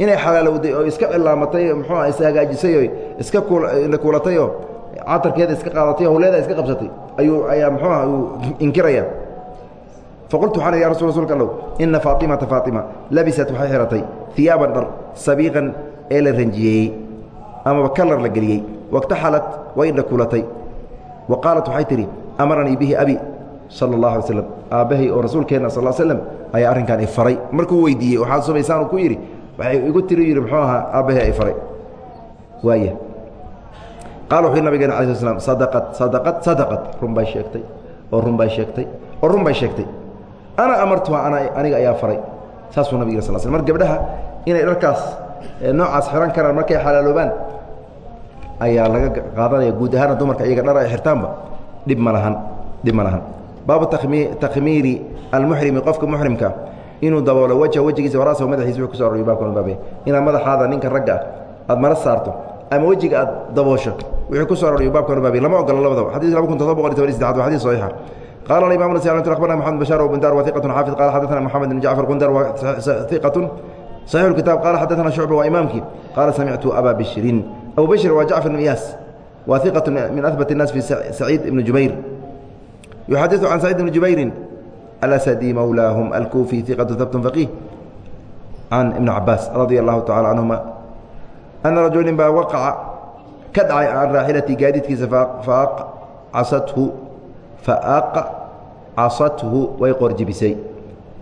inay xalaalowday oo iska cilaamatay muxuuah ishagaajisay oo iska kuulatay oo catarkeeda iska qaadatay o hawleeda iska qabsatay ayuu ayaa muxuuah uu inkiraya. Faqultu waxaan ya rasul rasulka allow ina faatimata faatima labisat waxay xihatay hiyaaban dhar sabiiqan ee la ranjiyeeyey amaba kalar la geliyey waktaxalat way indha kuulatay. Wa qaalat waxay tidhi amaranii bihi abi sala اllah alay slam aabbahay oo rasuulkeenna sal slm ayaa arrinkan i faray. Markuu weydiiyey waxaad sumaysaan uu ku yidhi waxay igu tiri yidhi muxuu ahaa? Aabbahay ay faray. Waaya qaala wuxuu nabigeena ala sl slam sadaqad sadaqad sadaqad run bay sheegtay oo run bay sheegtay oo run bay sheegtay. Ana amartuha ana aniga ayaa faray. Saasuu nabig sal sl mar gabdhaha inay dharkaas noocaas xihan karaan markay xalaaloobaan ayaa laga qaadanaya guud ahaana dumarka iyaga dhar ay xirtaanba dhib ma lahan dhib ma lahan. Baabu takhmiiri almuxrimi qofka muxrimka inuu daboolo wejha wejigiisa waraasa madaxiisa wuu kuso aroriyo baabkan baabay inaad madaxaada ninka ragga ah aad mara saarto ama wejiga aad daboosho wixii ku so aroriyo baabkan baabay lama ogola labadaba xadiis laba kun todoba boqol iyo toban iyo saddexaad waa xadiis saxiixa قال الإمام النسائي أخبرنا محمد بشار وبندار وثقة حافظ قال حدثنا محمد بن جعفر غندر وثقة صحيح الكتاب قال حدثنا شعبة وإمامك قال سمعت أبا بشر أبو بشر وجعفر بن إياس وثقة من أثبت الناس في سعيد بن جبير يحدث عن سعيد بن جبير الأسدي مولاهم الكوفي ثقة ثبت فقيه عن ابن عباس رضي الله تعالى عنهما أن رجل با وقع كدعي عن راحلتي قادتكيس فأقعصته فأقعصته ويقور جبسي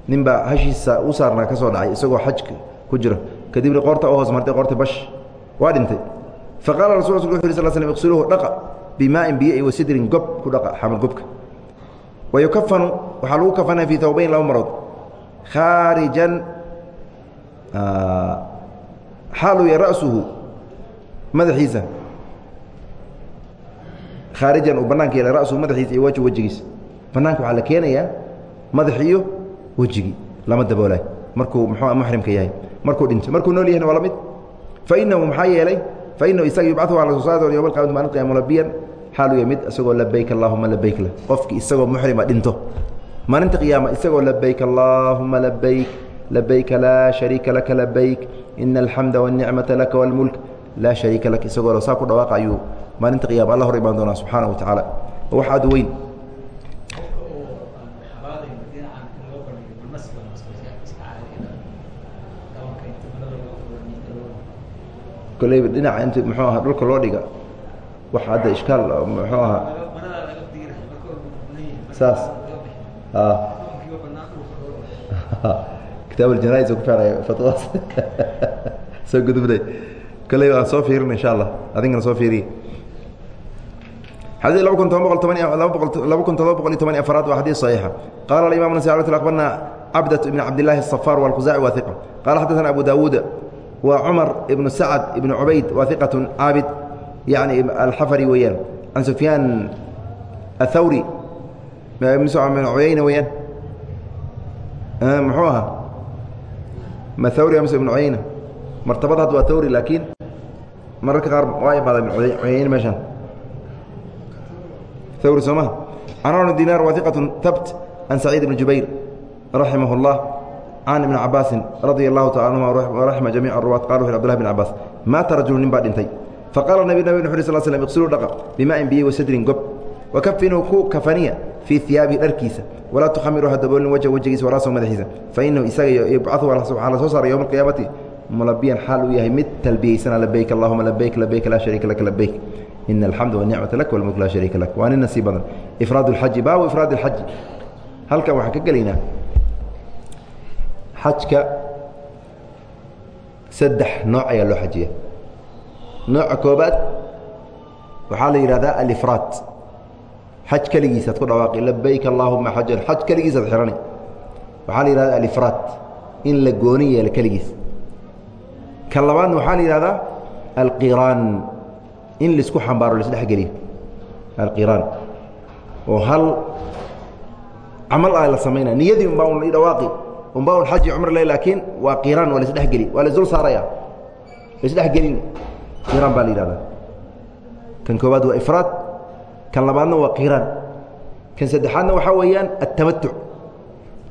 نبا هشيسا وصارنا كسو دعي اسقو حج كجرة كدبر قورتا أوهز مرتي قورتا بش وادنتي فقال رسول الله صلى الله عليه وسلم اغسلوه دقا بماء بيئي وسدر قب كدقا حمل قبك wayukafanu waxaa lagu kafanaya fii tawbayn laba marood khaarijan xaalu ya ra'suhu madaxiisa khaarijan uu banaanka yeela ra'suhu madaxiisa iyo wajhu wejigiisa banaanka waxaa la keenayaa madax iyo wejigii lama daboolay markuu muxuu muxrimka yahay markuu dhinto markuu nool yahayna waa la mid fa inahu maxaa yeelay fa inahu isaga yubcaثu waa la soo saari doona yowma alqiyamati maalin qiyama mulabiyan xaaluya mid isagoo labayk allahuma labayk leh qofkii isagoo muxrima dhinto. Maalinta qiyaama isagoo labayk allaahuma labayk labayka laa shariika laka labayk ina alxamda waاnicmata laka wاlmulk laa shariika lak isagoo saa ku dhawaaqa ayuu maalinta qiyaama alla hor imaan doonaa subxaana wa wax aad weyn. Dhinaca int muxuu aha dhulka loo dhiga wax hadda ishkaal muxuu ahaa saas kitaab aljanais ku ficnay fatwaas soo gudubnay koley aan soo fiirin insha allah adinkana soo fiiriye xadيث laba kun toban boqol toban laba kun todoba boqol iyo toban iyo afaraad waa xadيث صaحيixa qala imam نس أخbarna cabdة بن cabd الlahi الصفاr والkhuزاعي wa ثiqة qala xadaثna abu dawuud wa cmar ibn sacd ibn cubayd wa ثiqaة caabid yani alxafari weyaan can sufyaan athawri uyeyne weyaan muxuu ahaa ma thawri amse ibn cuyeyna martabad had waa thawri laakiin mararka qaar waa imaada ibn cuyeyne meeshaan thawri soo maha canaanu dinaar waa iqatu habt can saciid ibn jubayr raximah اllah can ibn cabaasin radia allahu taala anhuma raxima jamiic aruwaat qalu abdulahi bn cabaas maata rajulu nin baa dhintay faqaala nabig nabig wuxu sl slam iqsiluu dhaqa bima'in biyi wasadrin gob wakafinuu ku kafaniya fii iyaabihi dharkiisa walaa tukhamiruu ha daboolin wajha wejigiisa waraasahu madaxiisa fa inahu isaga yubcahu waxaa la soo saara yowma alqiyaamati mulabiyan xaal uu yahay mid talbiyeysana labayk allahuma labayk labayk laa shariika laka labayk ina alxamda wanicmata lak walmulk laa shariika lak waa nin nasiib badan ifraad اlxaji baabu ifraad اlxaji halkan waxaan ka gelaynaa xajka saddex nooc ayaa loo xajiya nooca koobaad waxaa la yidhahdaa alifraad. Xaj keligiisaad ku dhawaaqi labayk allaahuma xajan xaj keligiisaad xihani waxaa la yidhahdaa alifraad in la gooni yeelo keligiis ka labaadna waxaa la yidhahdaa alqiraan in la isku xambaaro laisdhexgeliyo alqiraan oo hal camal ah la samaynaya niyadii umbaa un i dhawaaqi umbaa un xaji cumr le laakiin waa qiraan waa laisdhexgeli waa laisdul saaraya laisdhexgelin qiraan baa la kan koobaad waa ifraad kan labaadna waa qiraan. Kan saddexaadna waxaa weeyaan atamatuc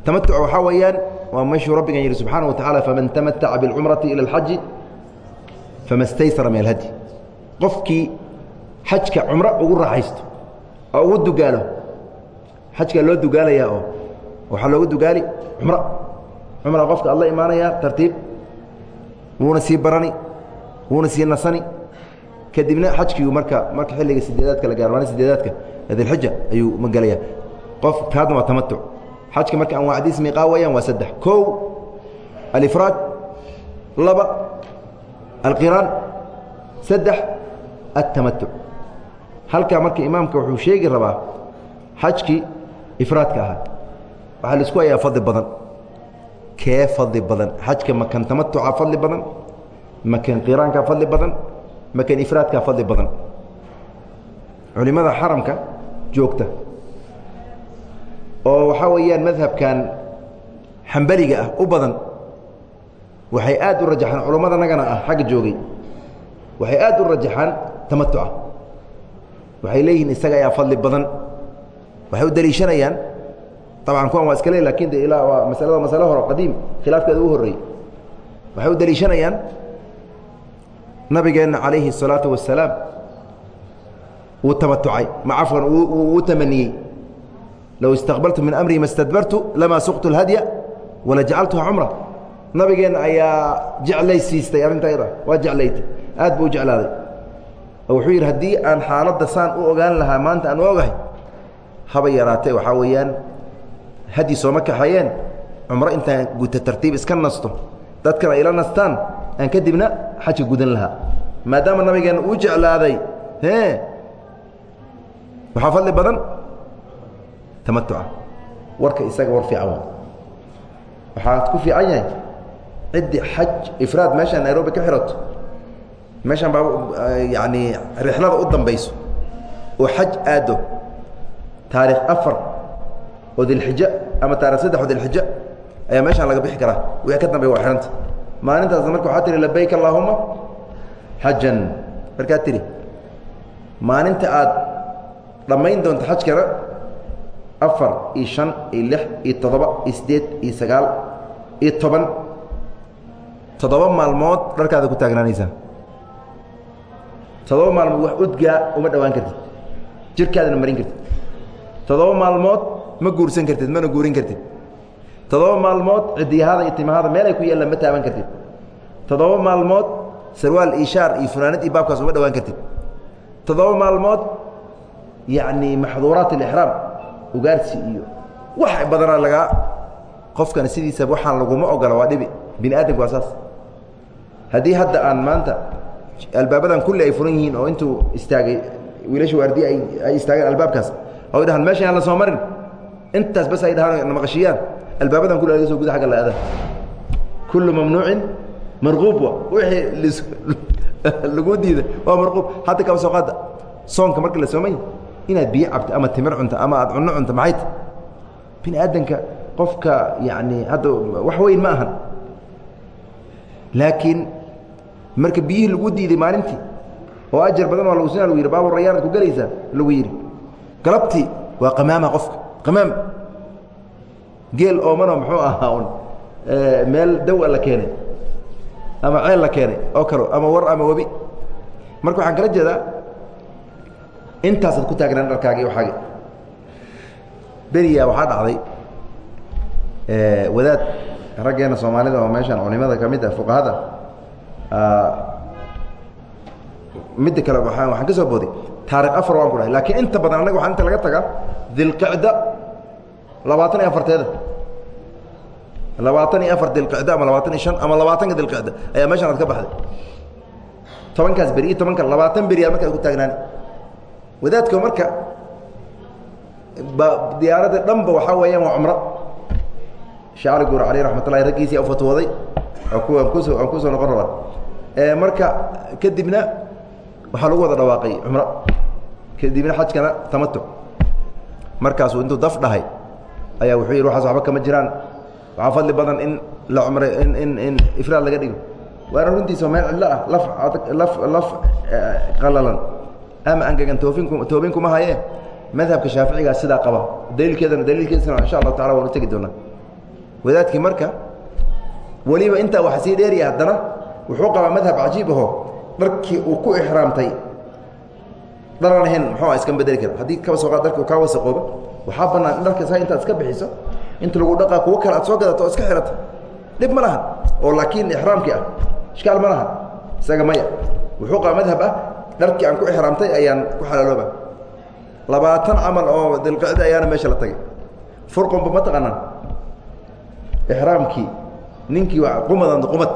tamatuc waxaa weeyaan waa meeshuu rabbigan yihi subxaana wa faman tamataca biاlcumrati ila اlxaji fama staysara min alhadi qofkii xajka cumro ugu raaxaysto oo ugu dugaalo xajkaa loo dugaalayaa oo waxaa loogu dugaali cumro. Cumra qofka ad imaanayaa tartiib. Wuuna sii barani wuuna sii nasani. Kadibna xajkiiu marka marka xilliga sideedaadka la gaaro maalin sideedaadka dilxija ayuu magelaya qof kaadna waa tamatuc. Xajka marka anwaacdiis miiqaa wayaan waa saddex. Kow alifraad. Laba alqiraan. Saddex altamatuc halkaa marka imaamka wuxuu sheegi rabaa xajkii ifraadka ahaa. Waxaa la isku hayaa fadli badan. Kee fadli badan? Xajka makan tamatuca fadli badan? Makan qiraankaa fadli badan makan ifraadkaa fadli badan. Culimada xaramka joogta. Oo waxaa weeyaan madhabkan xambaliga ah u badan waxay aad u rajaxaan culummadanagana ah xagga joogay waxay aad u rajaxaan tamatuca waxay leeyihiin isaga ayaa fadli badan waxay u daliishanayaan. Abcan kuwan waa iska le laakiin de ilaa waa masalada masale hore qadiim khilaafkeeda u horreeyey waxay u daliishanayaan nabigeenna calayhi الsalaatu wasalaam wuu tamatucay ma cafwan uu tamaniyey low istaqbaltu min amrii ma stadbartu lamaa suqtu اlhadya wala jacaltuha cumra nabigeenna ayaa jeclaysiistay arrinta ayada waa jeclaytay aad buu u jeclaaday oo wuxuu yidhi haddii aan xaaladda saan u ogaan lahaa maanta aan u ogahay haba yaraatee waxaa weeyaan hadyi sooma kaxayeen cumro intaan guta tartiib iska nasto dadkan ay la nastaan aan kadibna xajka gudan lahaa. maadaama nabigeenna uu jeclaaday e waxaa fadli badan tamatuca warka isaga war fiican waa. Waxaa ku fiican yahay ciddii xaj ifraad meeshaan nairobi ka xirato meeshaan baa yani rixlada u dambayso oo xaj aado taarikh afar oo dilxija ama taarikh saddex oo dilxija ayaa meeshaan laga bixi karaa. Wixii ka dambeya waa xihanta maalintaasna marka waxaa tihi labayk allaahuma xajan markaad tihi maalinta aad dhammayn doonto xajkana afar iyo شhan iyo lix iyo toddoba iyo sideed iyo sagaal iyo toban. Toddoba maalmood dharkaada ku taagnaanaysaa toddoba maalmood wax udgaa uma dhowaan kartid. Jirkaadana marin kartid. Toddoba maalmood ma guursan kartid mana guurin kartid toddoba maalmood cidiyahada iyo timahada meel ay ku yaallaan ma taaban kartid. Toddoba maalmood sarwaal iyo shaar iyo funaanad iyo baabkaas uma dhowaan kartid. Toddoba maalmood yacni maxduuraat alixraam ugaarsi iyo wax badanaa lagaa qofkana sidiisa waxaan laguma ogola waa dhibi. Bini aadamku waa saas. Haddii hadda aan maanta albaabadan kulli ay furan yihiin oo intuu istaagay wiilasha waardiye ay ay istaageen albaabkaas oo dhahaan meesha aan la soo marin. Intaas bas ay dhahaan namaqashiyaan albaabadan kulli laga soo guda agga la aada kullu mamnuucin marquub wa wixii lagu diida waa marquub hadda kaba soo qaada soonka marka la soomay inaad biyo cabto ama timir cunto ama aad cunno cunto maxay ta bini aadamka qofka yacni hadda wax weyn ma ahan laakiin marka biyihii lagu diiday maalintii oo ajar badan waa lagu sina lagu yidhi baabur rayaanad ku gelaysaa lagu yidhi galabtii waa qamaama qofka qamaam geel oomano muxuu ahaa un meel dawa la keenay ama ceel la keenay oo kalo ama war ama webi marka waxaan kala jeedaa intaasaad ku taagnaan dharkaagi waxaagi. Beriyaa waxaa dhacday wadaad raggeena soomaalida oo meeshaan culimada ka mid ah fuqahada midda kale waaa waxaan ka soo booday taarikh afar waan ku dhahay laakiin inta badan annaga waxaa inta laga tagaa dilqicda labaatan iyo afarteeda labaatan iyo afar dilqicda ama labaatan iyo shan ama labaatanka dilqicda ayaa meeshaan aad ka baxday. Tobankaas beri iyo tobanka labaatan beriyaa markaad ku taagnaani. Wadaadka marka ba diyaaradda dhanba waxaa weeyaan waa cumro shee cali guur caleyh raxmat ullahi raggiisii ufatwooday oo ku aan ku soo aan ku soo noqon rabaa. Marka kadibna waxaa lagu wada dhawaaqay cumro kadibna xajkana tamatuc markaasuu intuu daf dhahay ayaa wuxuu yidhi waxaas waxba kama jiraan. Waxaa fadli badan in la cumray in in in ifraad laga dhigo. Waana runtiisa meel cidlo ah laf laf laf qalalan ama angegan toofinku toobin kuma haye madhabka shaaficigaa sidaa qaba. Daliilkeedana daliilkeedana insha allahu tacala waan u tegi doonaa. Wadaadkii marka weliba intaa waxa sii dheeriya haddana wuxuu qabaa madhab cajiib aho. Dharkii uu ku ixraamtay dharan ahayn muxuu iska bedeli kara haddii kaba soo qaad dharki kaa wasaqooba waxaa bannaan in dharka saa intaad iska bixiso inta lagu dhaqaa kuwo kale aad soo gadato oo iska xirato dhib ma lahan oo laakiin ixraamkii ah ishkaal ma lahan isaga maya wuxuu qabaa madhab ah dharkii aan ku ixraamtay ayaan ku xalaalooba labaatan camal oo dilqicda ayaana meesha la tagay. Furqunba ma taqaanaan. Ixraamkii ninkii qumadan qumad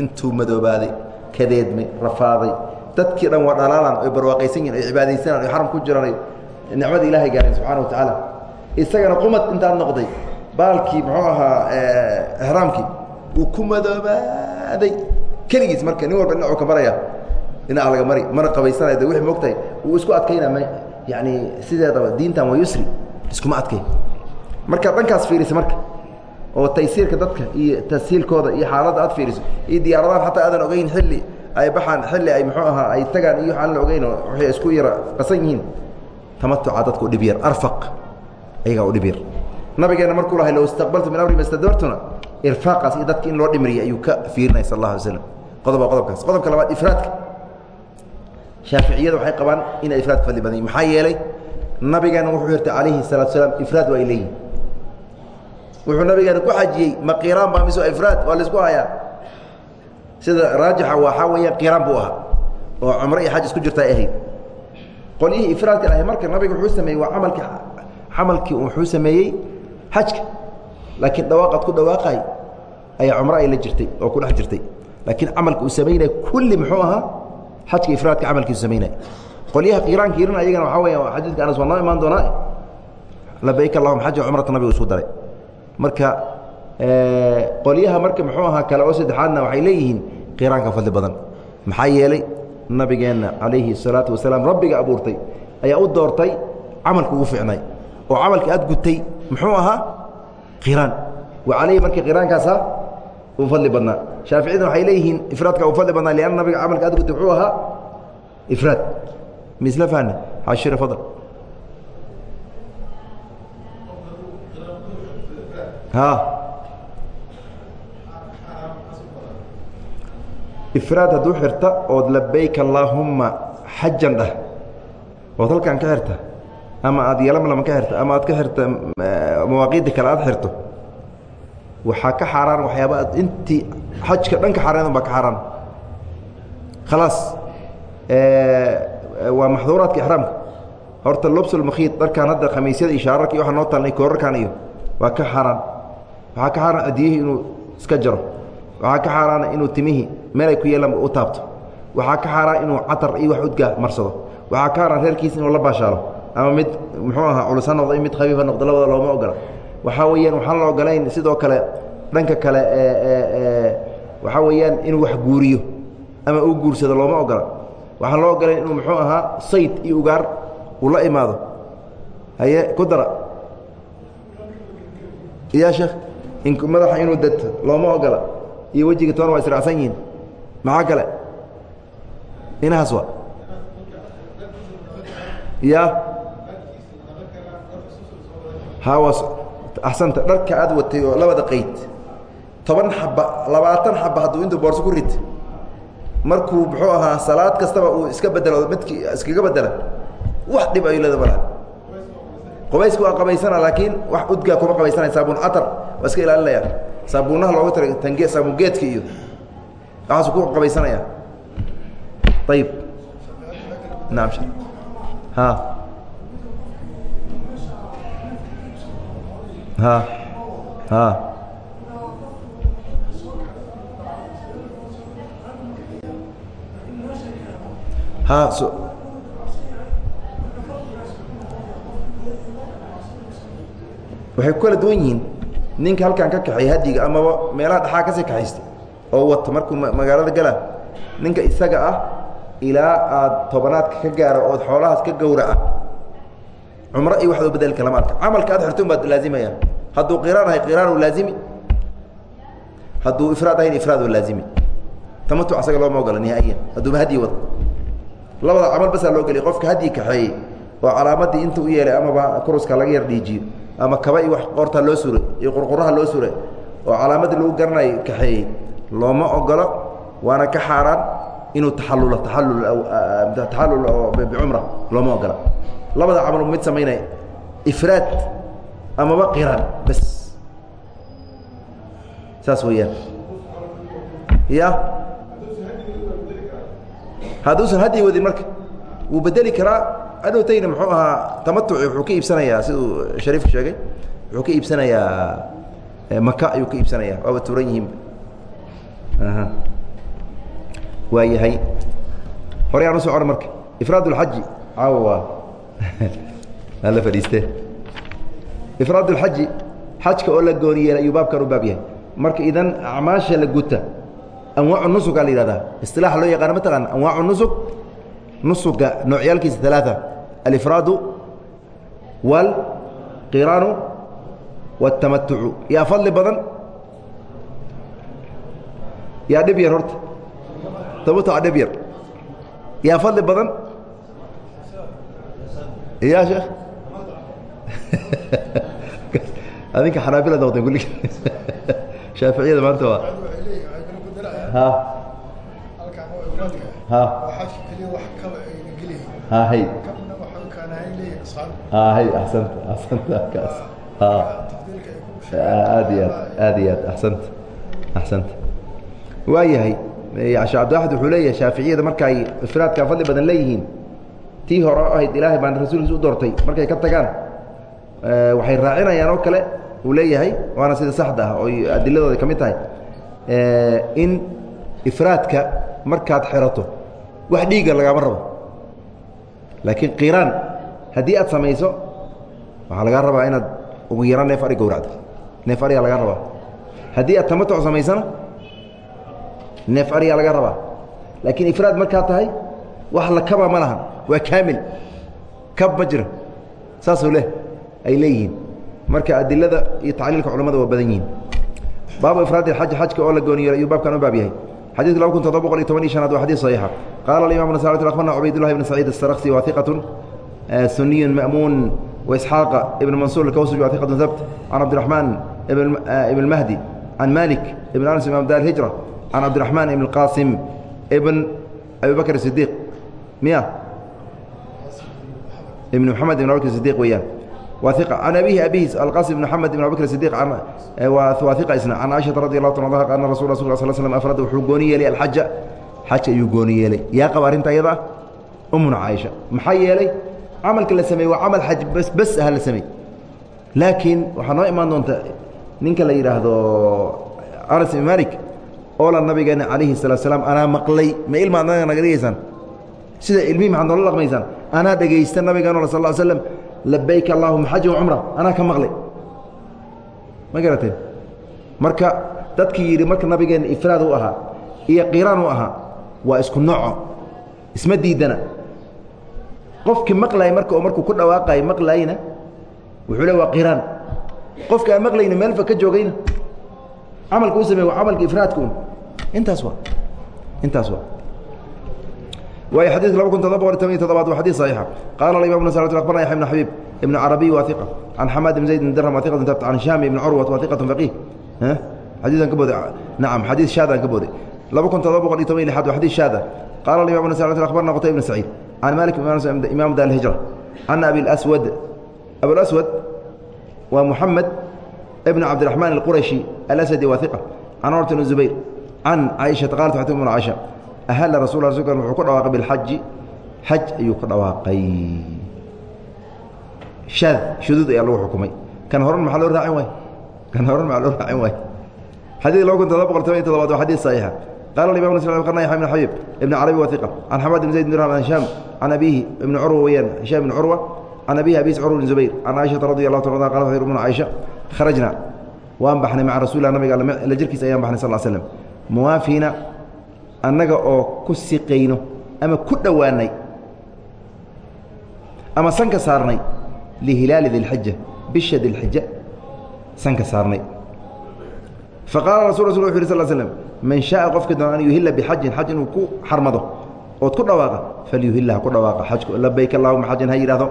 intuu madoobaaday kadeedmay rafaaday. Dadkii dhan waa dhalaalan oy barwaaqaysan yihiin oy cibaadaysanaan oy xaram ku jiraan nicmada ilaahay gaareen subxana wa tacaala isagana qumad intaad noqday baalkii muxuu ahaa ixraamkii uu ku madoobaaday keligiis marka nin walba dhinacuu ka maraya dhinaca laga mari mana qabaysanaya de wixii moogtahay wuu isku adkayna ma yacni sideedaba diintan waa yusri iskuma adkay. Markaad dhankaas fiirisa marka oo taysiirka dadka iyo tashiilkooda iyo xaaladda aad fiiriso iyo diyaaradahan xataa aadan ogeyn xilli ay baxaan xilli ay muxuu ahaa ay tagaan iyo waxaan la ogeyn oo waxay isku yara qasan yihiin tamatuca dadka u dhib yar arfaq ayagaa u dhib yar. Nabigeena markuu lahay low istaqbaltu min amri mastadbartuna irfaaqaas iyo dadka in loo dhimriyay ayuu ka fiirinay sal allah alay slam qodoba qodobkaas. Qodobka labaad ifraadka. Shaaficiyada waxay qabaan inay ifraadka fadli badan yihiin maxaa yeelay nabigeena wuxuu hirtay calayhi salaatu salaam ifraad waa ay leeyihiin wuxuu nabigeena ku xajiyey ma qiraan baa mise ifraad? Waa la isku hayaa. Sida raajixa waxaa weeyaan qiraan buu ahaa. Oo cumro iyo xaj isku jirta ay ahayd qolyihii ifraadka ahay marka nabiga wuxuu sameeyey waa camalkii camalkii wuxuu sameeyey xajka laakiin dhawaaqaad ku dhawaaqay ayaa cumro ay la jirtay oo ku dhex jirtay. Laakiin camalka uu samaynaya kulli muxuu ahaa xajka ifraadka camalkiisu samaynaya qolyaha qiraan kiiran ayagana waxaa weya xadiidka anas waa noo imaan doonaa. Labayk allahuma xaja cumrata nabigu isku daray. Marka qolyaha marka muxuu ahaa kale oo saddexaadna waxay leeyihiin qiraanka fadli badan. Maxaa yeelay nabigeenna calayhi الsalaatu wasalaam rabbiga abuurtay ayaa u doortay camalka ugu fiicnay. Oo camalka aad gutay muxuu ahaa? Qiraan. Wa calayhi marka qiraankaasa uu fadli badnaa. Shaaficiyadna waxay leeyihiin ifraadka uu fadli badnaa lianna nabiga camalka aad gutay muxuu ahaa? Ifraad. Misla fahna xashira fadl. Ha ifraad hadduu xirta ood labayk allaahumma xajan dhah. Ood halkan ka xirta ama aad yelamlama ka xirta ama aad ka xirta mawaaqiidda kale aad xirto waxaa ka xaaraan waxyaaba aad intii xajka dhanka xaaraan baa ka xaaraan. Khalaas waa maxduuraadka ixraamka. Horta lobsulmakhiid dharkaan hadda khamiisyada iyo iyo waxa noo talnay koorarkan iyo waa ka xaaraan. Waxaa ka xaaraan adiyihii inuu iska jaro. Waxaa ka xaaraana inuu timihii meel ay ku yeelaan u taabto. Waxaa ka xaaraan inuu catar iyo wax udgaa marsado. Waxaa ka xaaraan reerkiisa inuu la baashaalo ama mid muxuu ahaa culus ha noqdo mid khafiif ha noqdo labada looma ogola. Waxaa weeyaan waxaan la ogolayn sidoo kale dhanka kale waxaa weeyaan inuu wax guuriyo ama uu guursado looma ogola. Waxaan loo ogolayn inuu muxuu ahaa sayd iyo ugaar uu la imaado. Haye ku dara. Ya sheekh in madaxa inuu dadto looma ogola. Iyo wejiga toona waa israacsan yihiin maxaa kale inahaas wa ya. Hawas axsanta dharka aad watay oo labada qayd toban xaba labaatan xaba hadduu intuu boorso ku rid. Markuu muxuu ahaa salaad kastaba uu iska bedelo midki iskaga bedela wax dhib ayu leeda malaha qubaysku waa qabaysana laakiin wax udgaa kuma qabaysanaya saabuun catar waa iska ilaalinaya saabuunaha looga tara tange saabuun geedka iyo waxaasu ku qabaysanaya. Ayib naam ha. Ha. Ha. Ha waxay ku kala duwan yihiin. Ninka halkan ka kaxeey hadiga amaba meelaha dhaxaa ka sii kaxaystay oo wata markuu magaalada gala ninka isaga ah ilaa aad tobanaadka ka gaaro ood xoolahaas ka gowraca cumro iyo waxdoo bedelka lama arka camalka aad xirtun baad laazimaya. Hadduu qiraan ahay qiraan laazimi. Hadduu ifraad ahayn ifraad laazimi. Tamatuc asaga looma ogola nihaa'iyan hadduuba hadyi wado. Labada camal basaa loo geliya qofka hadyi kaxeeyey oo calaamadii inta u yeelay amaba kuruska laga yar dhiijiyo ama kaba iyo wax qoortaa loo suray iyo qurquraha loo suray oo calaamadii lagu garanayo kaxeeyey looma ogolo waana ka xaaraan inuu taxallulo taallul taxallul oo bicumra looma ogola labada camal mid samaynaya ifraad amaba qiraan bas. Saas weeyaan. Ya? Hadduusan hadyi wadin marka wuu bedeli karaa. Adhowtayna muxuu ahaa tamatuci wuxuu ka iibsanayaa siduu shariifku sheegay wuxuu ka iibsanayaa maka ayuu ka iibsanaya waaba turan yihiin waa yahay horey aan u socona marka ifraad اlxaji caawa waa ala fadhiiste ifraad اlxaji xajka oo la gooni yeelay ayuu baabkan u baab yahay marka idan acmaasha la guta anwaacu nusugaa la yihahdaa isilaaxa loo yaqaana mataqaana anwaacu nusug nusuga noocyaalkiisa ثalaaثa alifraadu wاlqiraanu wالtamatucu yaa fadli badan yaa dhib yar horta. Tamatuca dhib yar. Yaa fadli badan. Ya sheekh. Adinka xanaabila noqdeen kulli shaaficiyada maanta waa. Ha. Ha. Hay. Hay. Axsanta axsanta kaas. Aad iyo aad aad iyo aad. Axsanta axsanta waa yahay shee cabdiwaxid wuxuu leeyahay shaaficiyada markaay ifraadkaa fadli badan leeyihiin tii hore o ahayd ilaahay baan rasuulkiisa u doortay markay ka tagaan waxay raacinayaan oo kale uu leeyahay waana sida saxda ah oo adiladooda ka mid tahay. In ifraadka markaad xerato wax dhiiga lagaama rabo. Laakiin qiraan haddii aad samayso waxaa lagaa rabaa inaad ugu yaraan neef ari gowracdo neef arigaa lagaa rabaa. Haddii aad tamatuc samaysana neef ariyaa laga rabaa laakiin ifraad markaa tahay wax la kaba ma lahan waa kaamil kab ma jiro saasuu leh ay leeyihiin marka adilada iyo tacliilka culamada waa badan yihiin baabu ifraad اxaji xajka oo la gooniyo ayuu baabkan u baab yahay xadidka laba kun toddoba boqol iyo toban iyo shanaad waa xadis صaxiixa qaala imam ns abarna cubaydullahi ibn saciid الsarksi wa iqatu suniyu ma'muun waisxaaqa ibn mansuur alkawsaj wa iqatu habt can cabdiraxmaan ibn mahdi can malik ibn anas imam dar hijra can cabdiraxmaan ibn qaasim ibn abi bakr sidiiq miya ibn mxamed ibn abubakr sidiq weeyaan can abihi abihiis alqasim bn mxamed ibn abubakr sidiq waa iqa isna can caaishata radi allahu ta anha ana rasul rasul sl slm afrada wuxuu gooni yeelay alxaja xaj ayuu gooni yeelay yaa qaba arrinta ayada umuna caaisha maxaa yeelay camalka la sameeye waa camal xaj bes aha la sameey laakiin waxaa noo imaan doonta ninka la yidhaahdo anas ibn malik oola nabigeena calayhi salatu slaam anaa maqlay. Ma ilma anaga naga dhigaysaan sida ilmihi maxaad noola dhaqmaysaan? Anaa dhegaysta nabigeeno sal l slm labayk allahuma xaji cumra anaa ka maqlay. Ma garateen marka dadkii yidhi marka nabigeena ifraad u ahaa iyo qiraan u ahaa waa isku noco isma diidana. Qofkii maqlaya marka oo markuu ku dhawaaqay maqlayna? Wuxuu le waa qiraan. Qofka aan maqlayna meelfa ka joogayna camalka u samey waa camalka ifraadka un intaas waa intaas waa. Waay xadidka laba kun todoba boqol toban iyo todobaad waa xadid صaxiixa qaala imam nas abarna yaxya ibn xabiib ibn carabiy waa iqa can xamaad ibn zayd ibn dirham waa iqatun tabt can shaami ibn curwat waa iqatun faqiih. Xadiidan ka booday nacam xadiid shaadaan ka booday. Laba kun todoba boqol iyo toban iyo lixaad waa xadiid shaada. Qaala imam nas abarna qutay ibn saciid can malik imam dar hijra can abi aswad abulaswad waa muxamed cabdiraxmaan alqurashi alasadi waa iqa can orta ibn zubayr can caaishata qalat waxat umuna caaisha ahalla rasul rasulkan wuxuu ku dhawaaqay bilxaji xaj ayuu ku dhawaaqay. Shaad shuduud ayaa lagu xukumay. Kan horan maxaa loo raacin waay? Kan horan maxaa loo raacin waay? Xadiid laba kun todoba boqol toban iyo todobaad waa xadiid saxiixa. Qaala imam ns qarna yaxya ibn xabiib ibn carabi wa iqa can xamaad ibn zayd ibn dirham an hishaam can abiihi ibn curwa weeyaan hishaam ibn curwa can abihi abis curwa ibn zubayr can caaishata radi allahu ta anha qalat waxay umuna caaisha kharajna. Waan baxnay maca rasulilah nabiga la jirkiisa ayaan baxnay sal slam muwaafiina annaga oo ku siqayno ama ku dhowaanay ama sanka saarnay lihilaali dilxaja bisha dilxija sanka saarnay. Faqaala rasul rasul wuxu yh sl slm man shaءa qofkii doona an yuhila bixajin xaj inuu ku xarmado ood ku dhawaaqa falyuhila ha ku dhawaaqa xajku labayk allahuma xajan ha yidhahdo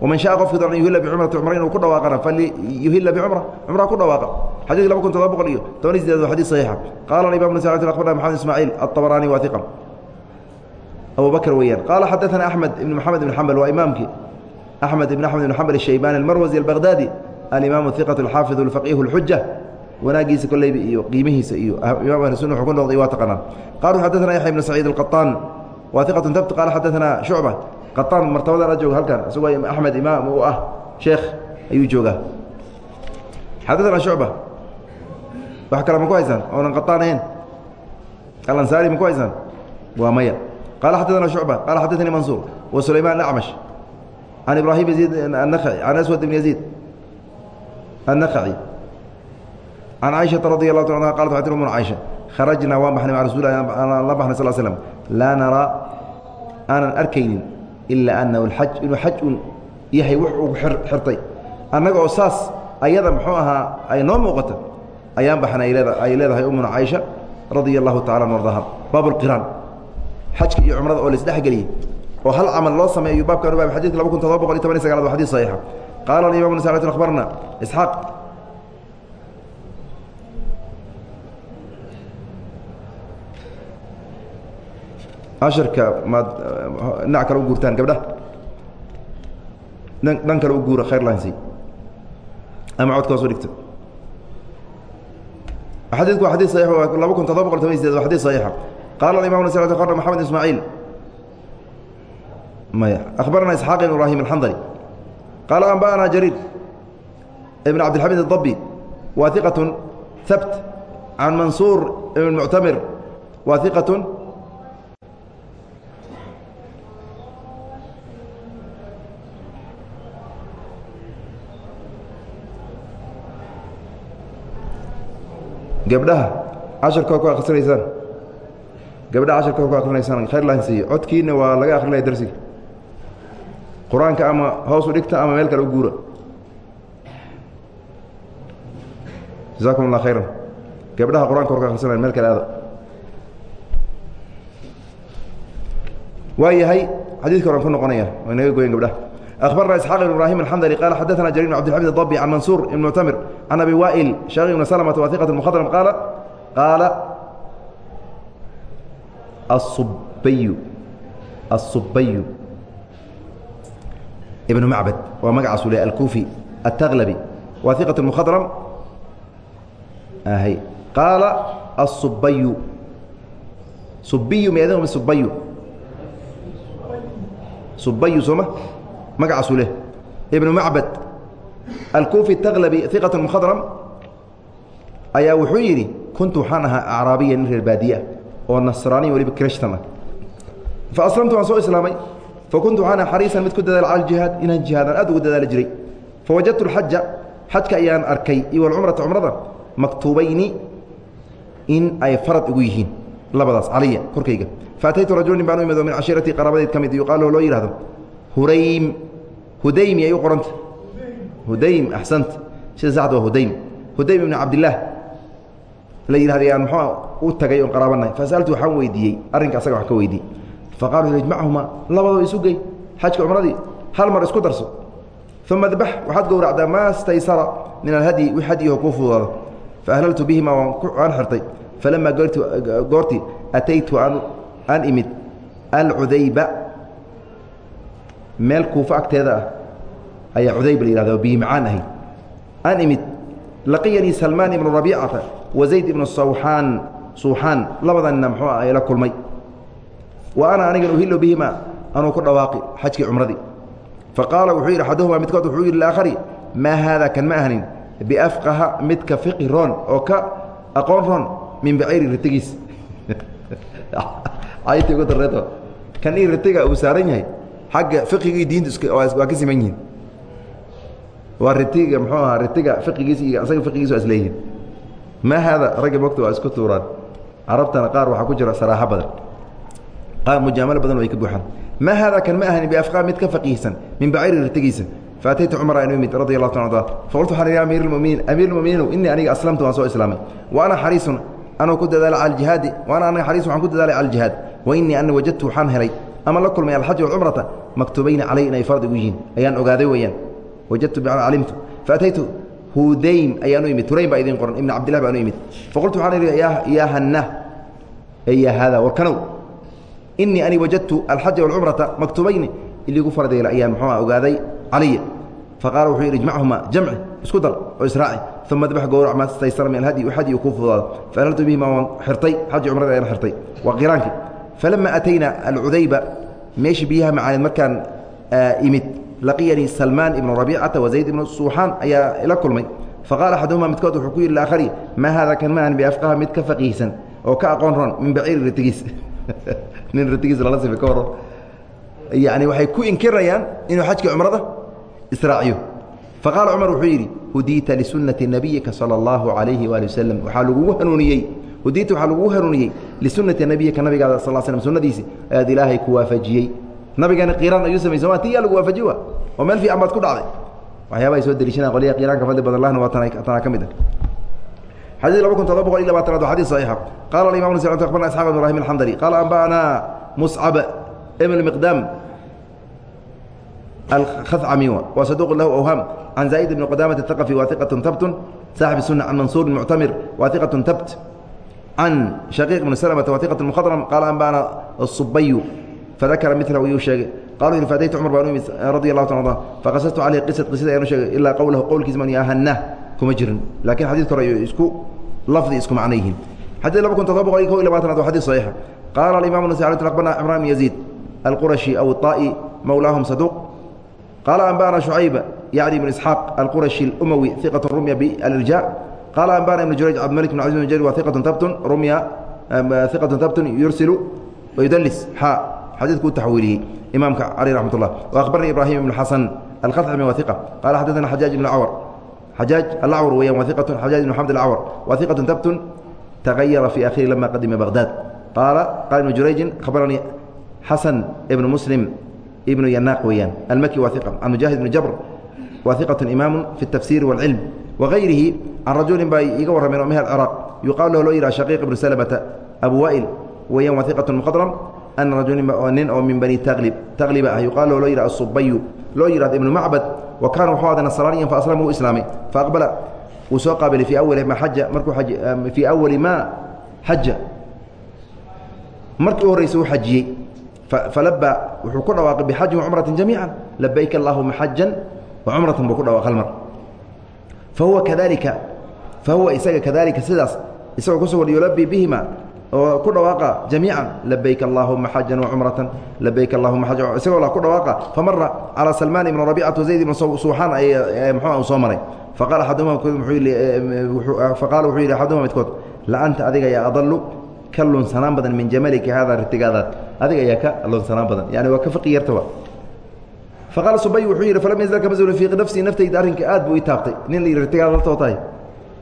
waman shaءa qofkii doona an yuhila bicumrati cumra inuu ku dhawaaqana falyuhila bicumra cumra ku dhawaaqa xadidka laba kun todoba boqol iyo toban iyo sideed waa xadid saxiixa qaala imam nas abarna maxamed ismaaciil aلطabarani waa iqa abu bakr weeyaan qaala xadaثana axmed ibn maxamed ibn xambal waa imaamkii axmed ibn axmed ibn xambal الshaybani almarwazi albaghdadi alimaam iqaة اlxaafid اlfaqiih اlxuja wanaagiisa koleyba iyo qiimihiisa iyo imam ahli sunna wuxuu ku noqday waa taqaanaan qalu xadaثana yaxya ibn saciid alqaطaan waa iqaة tabt qaala xadaثana shucba qaطaan martabada la jooga halkan isagoo axmed imaam uu ah sheekh ayuu joogaa xadaثana shucba wax kale ma ku haysaan oonan qaطaan ahayn alansaari ma ku haysaan waa maya qaala xadaثana shucba qaala xadaثanii mansuur wa sulayman acmash can ibrahim yaziid الnakci can aswad ibn yaziid الnakci can caaishaةa radi الlahu ta anha qalat waxay tir umuna caaisha kharajnaa waan baxnay maca rasul aan la baxnay sal slm laa naraa aanan arkaynin ilaa anahu اlxaj inuu xaj yahay wux ugu xirtay. Annaga oo saas ayada muxuu ahaa ay noo muuqata ayaan baxnay ay leedahay umuna caaisha radia allahu tacala an ardaha baab اlqiraan xajka iyo cumrada oo laisdhexgeliyey oo hal camal loo sameeyo baabkan ubaab xadidka laba kun todoba boqol iyo toban iyo sagalaad wa xadid casharka maad dhinac kale u guurtaan gabdha dhan kale u guura khayr lahansi ama codka hoos u dhigto xadidku waa xadid saxiix waa laba kun todoba boqol toban iyo sideed waa xadid saxiixa qaala imam nas akhbarna maxamed ismaaciil maya akhbarana isxaaq ibn ibrahim alxandali qaala anba'ana jariir ibn cabdilxamid الdabi wa iqaة habt can mansuur ibn muctamir wa iqaة gabdhaha casharkoo ku akhrisanaysaan gabdhaha casharkoo ku akrinaysaan khayr lahin siiyo codkiina waa laga akrinaya darsiga. Qur'aanka ama hoos u dhigta ama meel kale u guura. Jasakum allah khayran gabdhaha qur'anka hor ka meel kale aada. Waa yahay xadiidka oran ku noqonaya oo inaga goyen gabdhaha أخبرنا إسحاق بن إبراهيم الحمدلي قال حدثنا جرير بن عبد الحميد الضبي عن منصور بن معتمر عن أبي وائل شاغي بن سلمة وثيقة المخضرم قال قال الصبي الصبي ابن معبد ومقع سلي الكوفي التغلبي وثيقة المخضرم آهي قال الصبي صبي ميادهم الصبي صبي سمه magacaasuu leh. Ibnu macbad alkuufi taqlabi iqat mukhadram ayaa wuxuu yidhi kuntu waxaan ahaa acraabiya nin reer baadiye ah oo nasraaniya weliba krishtan ah fa aslamtu waan soo islaamay. Fa kuntu waxaan aha xariisan mid ku dadaala cala aljihaad inaan jihaadaan aad ugu dadaali jiray. Fa wajadtu alxaja xajka ayaan arkay iyo walcumrata cumrada maktuubayni in ay farad igu yihiin labadaas caliya korkayga. Faataytu rajulin baan u imid oo min cashiiratii qaraabadeed ka mid yuqaalu loo yidhahdo huraym hudaymi ay u qoranta hudaym axsanta sida saxda waa hudaym. Hudaym ibn cabdillaah la yidhahday aan muxuu u tagay oon qaraabanahay? Fasaltu waxaan weydiiyey. Arrinka asaga wax ka weydiiyey. Faqaaluu ijmachumaa labadoo isu gey. Xajka cumradii hal mar isku darso. Uma dbax waxaad gowracdaa maa staysara min alhadyi wi hadyiho kuu fududaado. Faahlaltu bihima waan xirtay. Falamaa goortii ataytu aan imid. Alcudayba meel kuufo agteeda ah ayaa cudayb la yihahda oo biyi ahayd. Aan imid laqiyanii salmaan ibnu rabiicata wa zayd ibnu sawxaan suuxaan labadanina muxuu ah ay la kulmay. Wa ana anigan uhillu bihima anuu ku dhawaaqi xajkii cumradii. Fa qaala wuxuu yidhi axaduhumaa midkood wuxuu yidhi liaakhari maa haada kan ma ahnin biafqaha midka fiqi roon oo ka aqoon roon min bacayri ritigiis. Kan ii ritiga uu saaran yahay agga fiqigii diinta waa ka siman yihiin waa ritiga mxuu ahaa ritiga fiqigiis iyo asaga fiqigiis waa isleeyihiin ma haada ragga mogta waa isku tuuraan carabtana qaar waxaa ku jira saraaxo badan qaar mujaamalo badan way ka buuxaan ma haada kan ma ahani biafqaa mid ka faqiihsan min bacayri ritigiisa faataytu cumara inu imid radi allahu ta arda faqultu waxaan ya amiir lmuminiin amiir lmuminiin inii aniga aslamtu waan soo islaamay wa ana xariisun anuu ku dadaala cala aljihaadi wa ana aniga xariisun waxaan ku dadaalay cala aljihaad wa inii ana wajadtu waxaan helay ama la kulmay alxaj walcumrata maktubayni calay inay farad igu yihiin. Ayaan ogaaday weeyaan wajadtu bimacnaa calimtu faataytu hudaym ayaan u imid huraym baa idiin qoran ibn cabdillah baan u imid. Faqultu waxaan idhi yaa hanna ya haada warkanow inii ani wajadtu alxaja walcumrata maktubayni iligu farad yeela ayaan muxuuha ogaaday caliya faqaala wuxuu yidhi ijmachuma jamci isku dar oo israaci uma dbax gowrac ma staysara min alhadyi waxadyi kuu fududaado. Faahlaltu bihima waan xirtay xaji cumrada ayaan xirtay. Waa qiraankii falama atayna alcudayba meeshii biyaha macaaneed markaan imid laqiyanii salmaan ibnu rabiicata wa zayd ibnu suuxaan ayaa ila kulmay faqaala axaduhuma midkood wuxuu ku yidhi liaakhari maa haada kan maahan biafqaha mid ka faqiihsan oo ka aqoon ron min baciiri ritigiis nin ritigiis lala sifa ka warran yacni waxay ku inkirayaan inuu xajkii cumrada israaciyo faqaala cumar wuxuu yidhi hudiita lisunati nabiyika sala allahu calayhi waali wasalam waxaa lagugu hanuuniyey hudiita waxaa lagugu hanuuniyey lisunati nabiyika nabigaada sal slm sunnadiisi ayaad ilaahay ku waafajiyey nabigani qiiraan ayuu samay soma ti yaa lagu waafajiy wa oo meel fiican baad ku dhacday waxyaaba ay soo deliishanaan qolyaha qiiraanka fadli badan lahna waa tanaa ka mid ah xadيث لaba kun todoba boqol iyo labaatanaad waa xadيث صaحيixa qala الimam ن أخبرna isحاq بن ibrahim الحمdلي qala أنbأna مصcب بن مقdام الkhثcمي wa صدوq lah أwhام عن زائد بن qdامة الثقفي wa ثiqة tbt صاaحب السنة عن منصور معتmر wa ثiqة tbt can shaqiiq bni slmta waiqat mkhadrm qaala anbana subayu fadakara mila ayuu sheegay qalu i faataytu cumar baan imid radi alah ta ada faqasastu caleyh qisad qisada ayaan sheegay ilaa qowlahu qowlkiis man yaahana kuma jirin lakiin xadidka hore isku lafdi isku macno yihiin xadii laba kun todoba boqol iyo ko iyo labaatanaad waa xadii saxiixa qaala alimamu nasi aqbana cimran yaziid alqurashi aw طaai mowlaahum saduuq qaala anbana shucayba yacni bn isxaaq alqurashi اlumawi iqat rumya bialirja qala أنbأna iبن jurayج cبdملك بن عزيز بن jrير wa ثiqة tbt rumya ثiqة tbt yursil ويdlis xا xadيثku u taxwiiliyey imaamka cali رaحmat الlah وأخبرني إبراهيم بن xaسن الkhطcمي wa ثiqة qala xadثna xajاaج بن cawر xajaaj alacwar weeyaan wa iqatun xajaaj ibn xamd alacwar wa iqatun tabtun tagayara fii akhiri lama qadima baghdad qaala qaala ibnu jurayjin khabaranii xasan ibnu muslim ibnu yanaaq weeyaan almaki wa iqa can mujaahid ibni jabr wa iqatun imaamu fi اtafsiri wاlcilm wagayrihi can rajulin baa iiga warrameen oo min alciraaq yuqaalu lahu loo yidhaha shaqiiq ibnu salamata abu waa'il weeyaan wa iqatun mukhadram ana rajulin nin oo min bani taqlib taqliba ah. Yuqaalu lahu loo yidhaha asubayu loo yihahdo ibnu macbad wa kaana wuxuu aday nasraaniyan fa aslama wuu islaamay. Faaqbala wuu soo qaabilay fii awali ma xaja markuu fii awali maa xaja markii u horreysa uu xajiyey. Falabaa wuxuu ku dhawaaqay bixajin wacumratin jamiica labayk allahuma xajan wacumratan buu ku dhawaaq hal mar. Fa huwa kadalika fa huwa isaga kadalika sidaas isagoo ku sugan yulabii bihima oo ku dhawaaqa jamiica labayk allahuma xajan wacumratan labayk allahuma xajan isagoo la ku dhawaaqa famara calaa salmaan ibn rabicata wazayd ibn suuxaan ay muxuu soo maray faqala axaduhuma faqaala wuxuu yidhi axaduhuma midkood la anta adiga yaa adalu ka lunsanaan badan min jamalika haadaa ritigaadaad adiga ayaa ka lunsanaan badan yani waa ka faqi yartaba faqaala subay wuxuu yidhi falam yazal kama zuulin fii nafsii naftayda arrinka aad buu ii taabtay nin la yidhi ritigaada laltoo tahay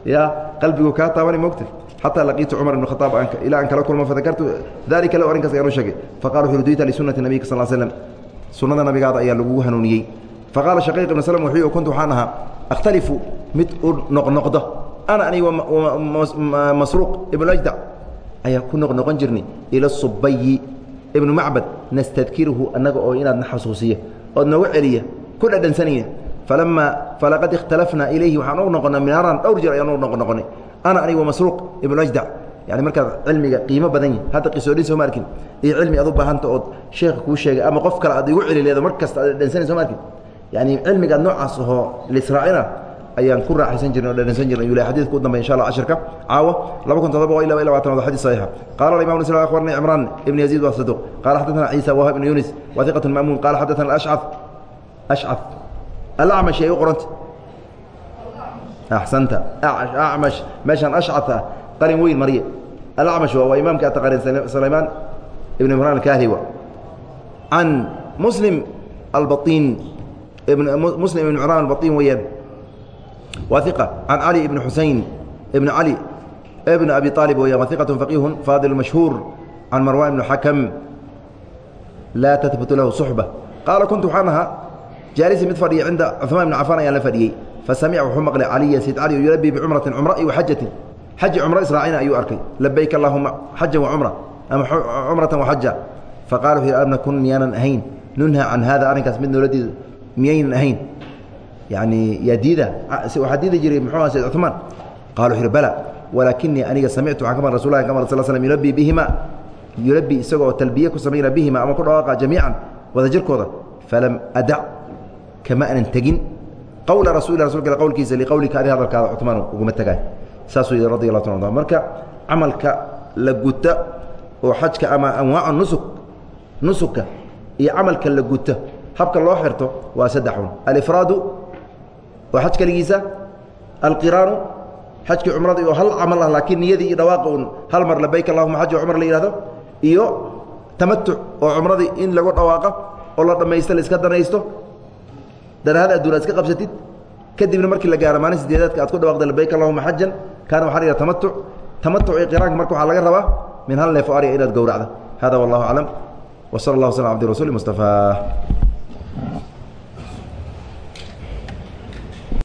ya qalbigu kaa taabani mogta xatى laqiitu cumar ibn khaaab ilaa aan kala kulmo fadakartu dalika lo arrinkaas ayaan u sheegay faqala wuxu udita lisunati nabiyika sal slm sunnada nabigaada ayaa lagugu hanuuniyey faqaala shaqiiq ibn slm wuxuu kuntu waxaan ahaa akhtalifu mid u noqnoqdo ana ani masruuq ibnajdac ayaa ku noqnoqon jirnay ila subayi ibnu macbad nastadkiruhu annaga oo inaad na xasuusiya ood nooga celiya ku dhadhansanayna falamaa falaqad ikhtalafnaa ilayhi waxaan u noqonnay minaaran dhowr jir ayaan u noqnoqonay ana aniga masruuq ibnu ajdac yani markaad cilmiga qiimo badan yahi hadda qisoodhin soo ma arkin iyo cilmi aad u baahanta ood sheekha kuu sheegay ama qof kale aad igu celi leedo mar kasta aad dhadhansanay so ma arkin yani cilmigaad noocaas ahoo lisraacina ayaan ku raaxaysan jirnay o dhadhansan jirnay yuu lahay xadidka u dambay insha allah cashirka caawa laba kun todoba boqol iyo laba iyo labaatan wada xadis saxiixa qaala alimam islam akhbarani cimraan ibn yaziid wa saduq qaala xaddatana ciisa wahab ibn yunis wa hiqatun ma'muun qaala xaddatana ashcaf ashcaf alacmash ay u qoranta axsanta acmash meeshaan ashcaf ah qalin weyn marye alacmash waa imaamka ataqarin sulaymaan ibn imraan alkaahiwa can muslim albain muslim ibn cimraan albain weeyaan waa iqa can cali ibn xusein ibn cali ibn abi aalib weyan wa iqat faqihun faadil mashhuur can marwan ibn xakam laa tahbutu lahu suxba qaala kuntu waxaan ahaa jaalisi mid fadhiya cinda cuثmaan ibn cafaan ayaan la fadhiyey fasamica wuxuu maqlay caliya sayd cali yulabii bicumratin cumra iyo xajatin xaji cumro israacina ayuu arkay. Labayk allahuma xajan wacumra ama cumratan waxaja faqala wuxu yhi abna kun miyaanan ahayn. Nunha can hada arrinkaas mid nooladiidu miyaynan ahayn. Yani yaa diida waxaa diidi jiray muxuu aha sayd cuثmaan qala wuxu yhi bala walaakinii aniga samictu waxaan ka maql rasul lah ka maql sl slm yulabii bihima. Yulabii isagoo talbiye ku samayna bihima ama ku dhawaaqa jamiican wada jirkooda. Falam adac kama anan tegin qowla rasul rasulka qowlkiisa liqowlika adi hadalkaada cumaan uguma tagay. Saasuu yidhi radi allah ta marka camalka la guta oo xajka ama anwaaca nusuk nusuka iyo camalka la guta habka loo xirto waa saddexun alifraadu waa xaj keligiisa alqiraanu xajkii cumrada oo hal camal ah laakiin niyadii iyo dhawaaqa un hal mar labayk allahuma xaj cumr la yihahdo iyo tamatuc oo cumradii in lagu dhawaaqa oo la dhammaysto la iska danaysto danaahada adduun ad iska qabsatid kadibna markii la gaaro maalin sideedaadka aad ku dhawaqda labayk allahuma xajan kaana waxaa la yidhaha tamatuc tamatuc iyo qiraanka marka waxaa laga rabaa min hal neef o ariga inaad gowracda hada wallahu aclam. Wa sala allah waslam abdi rasuli mustafaa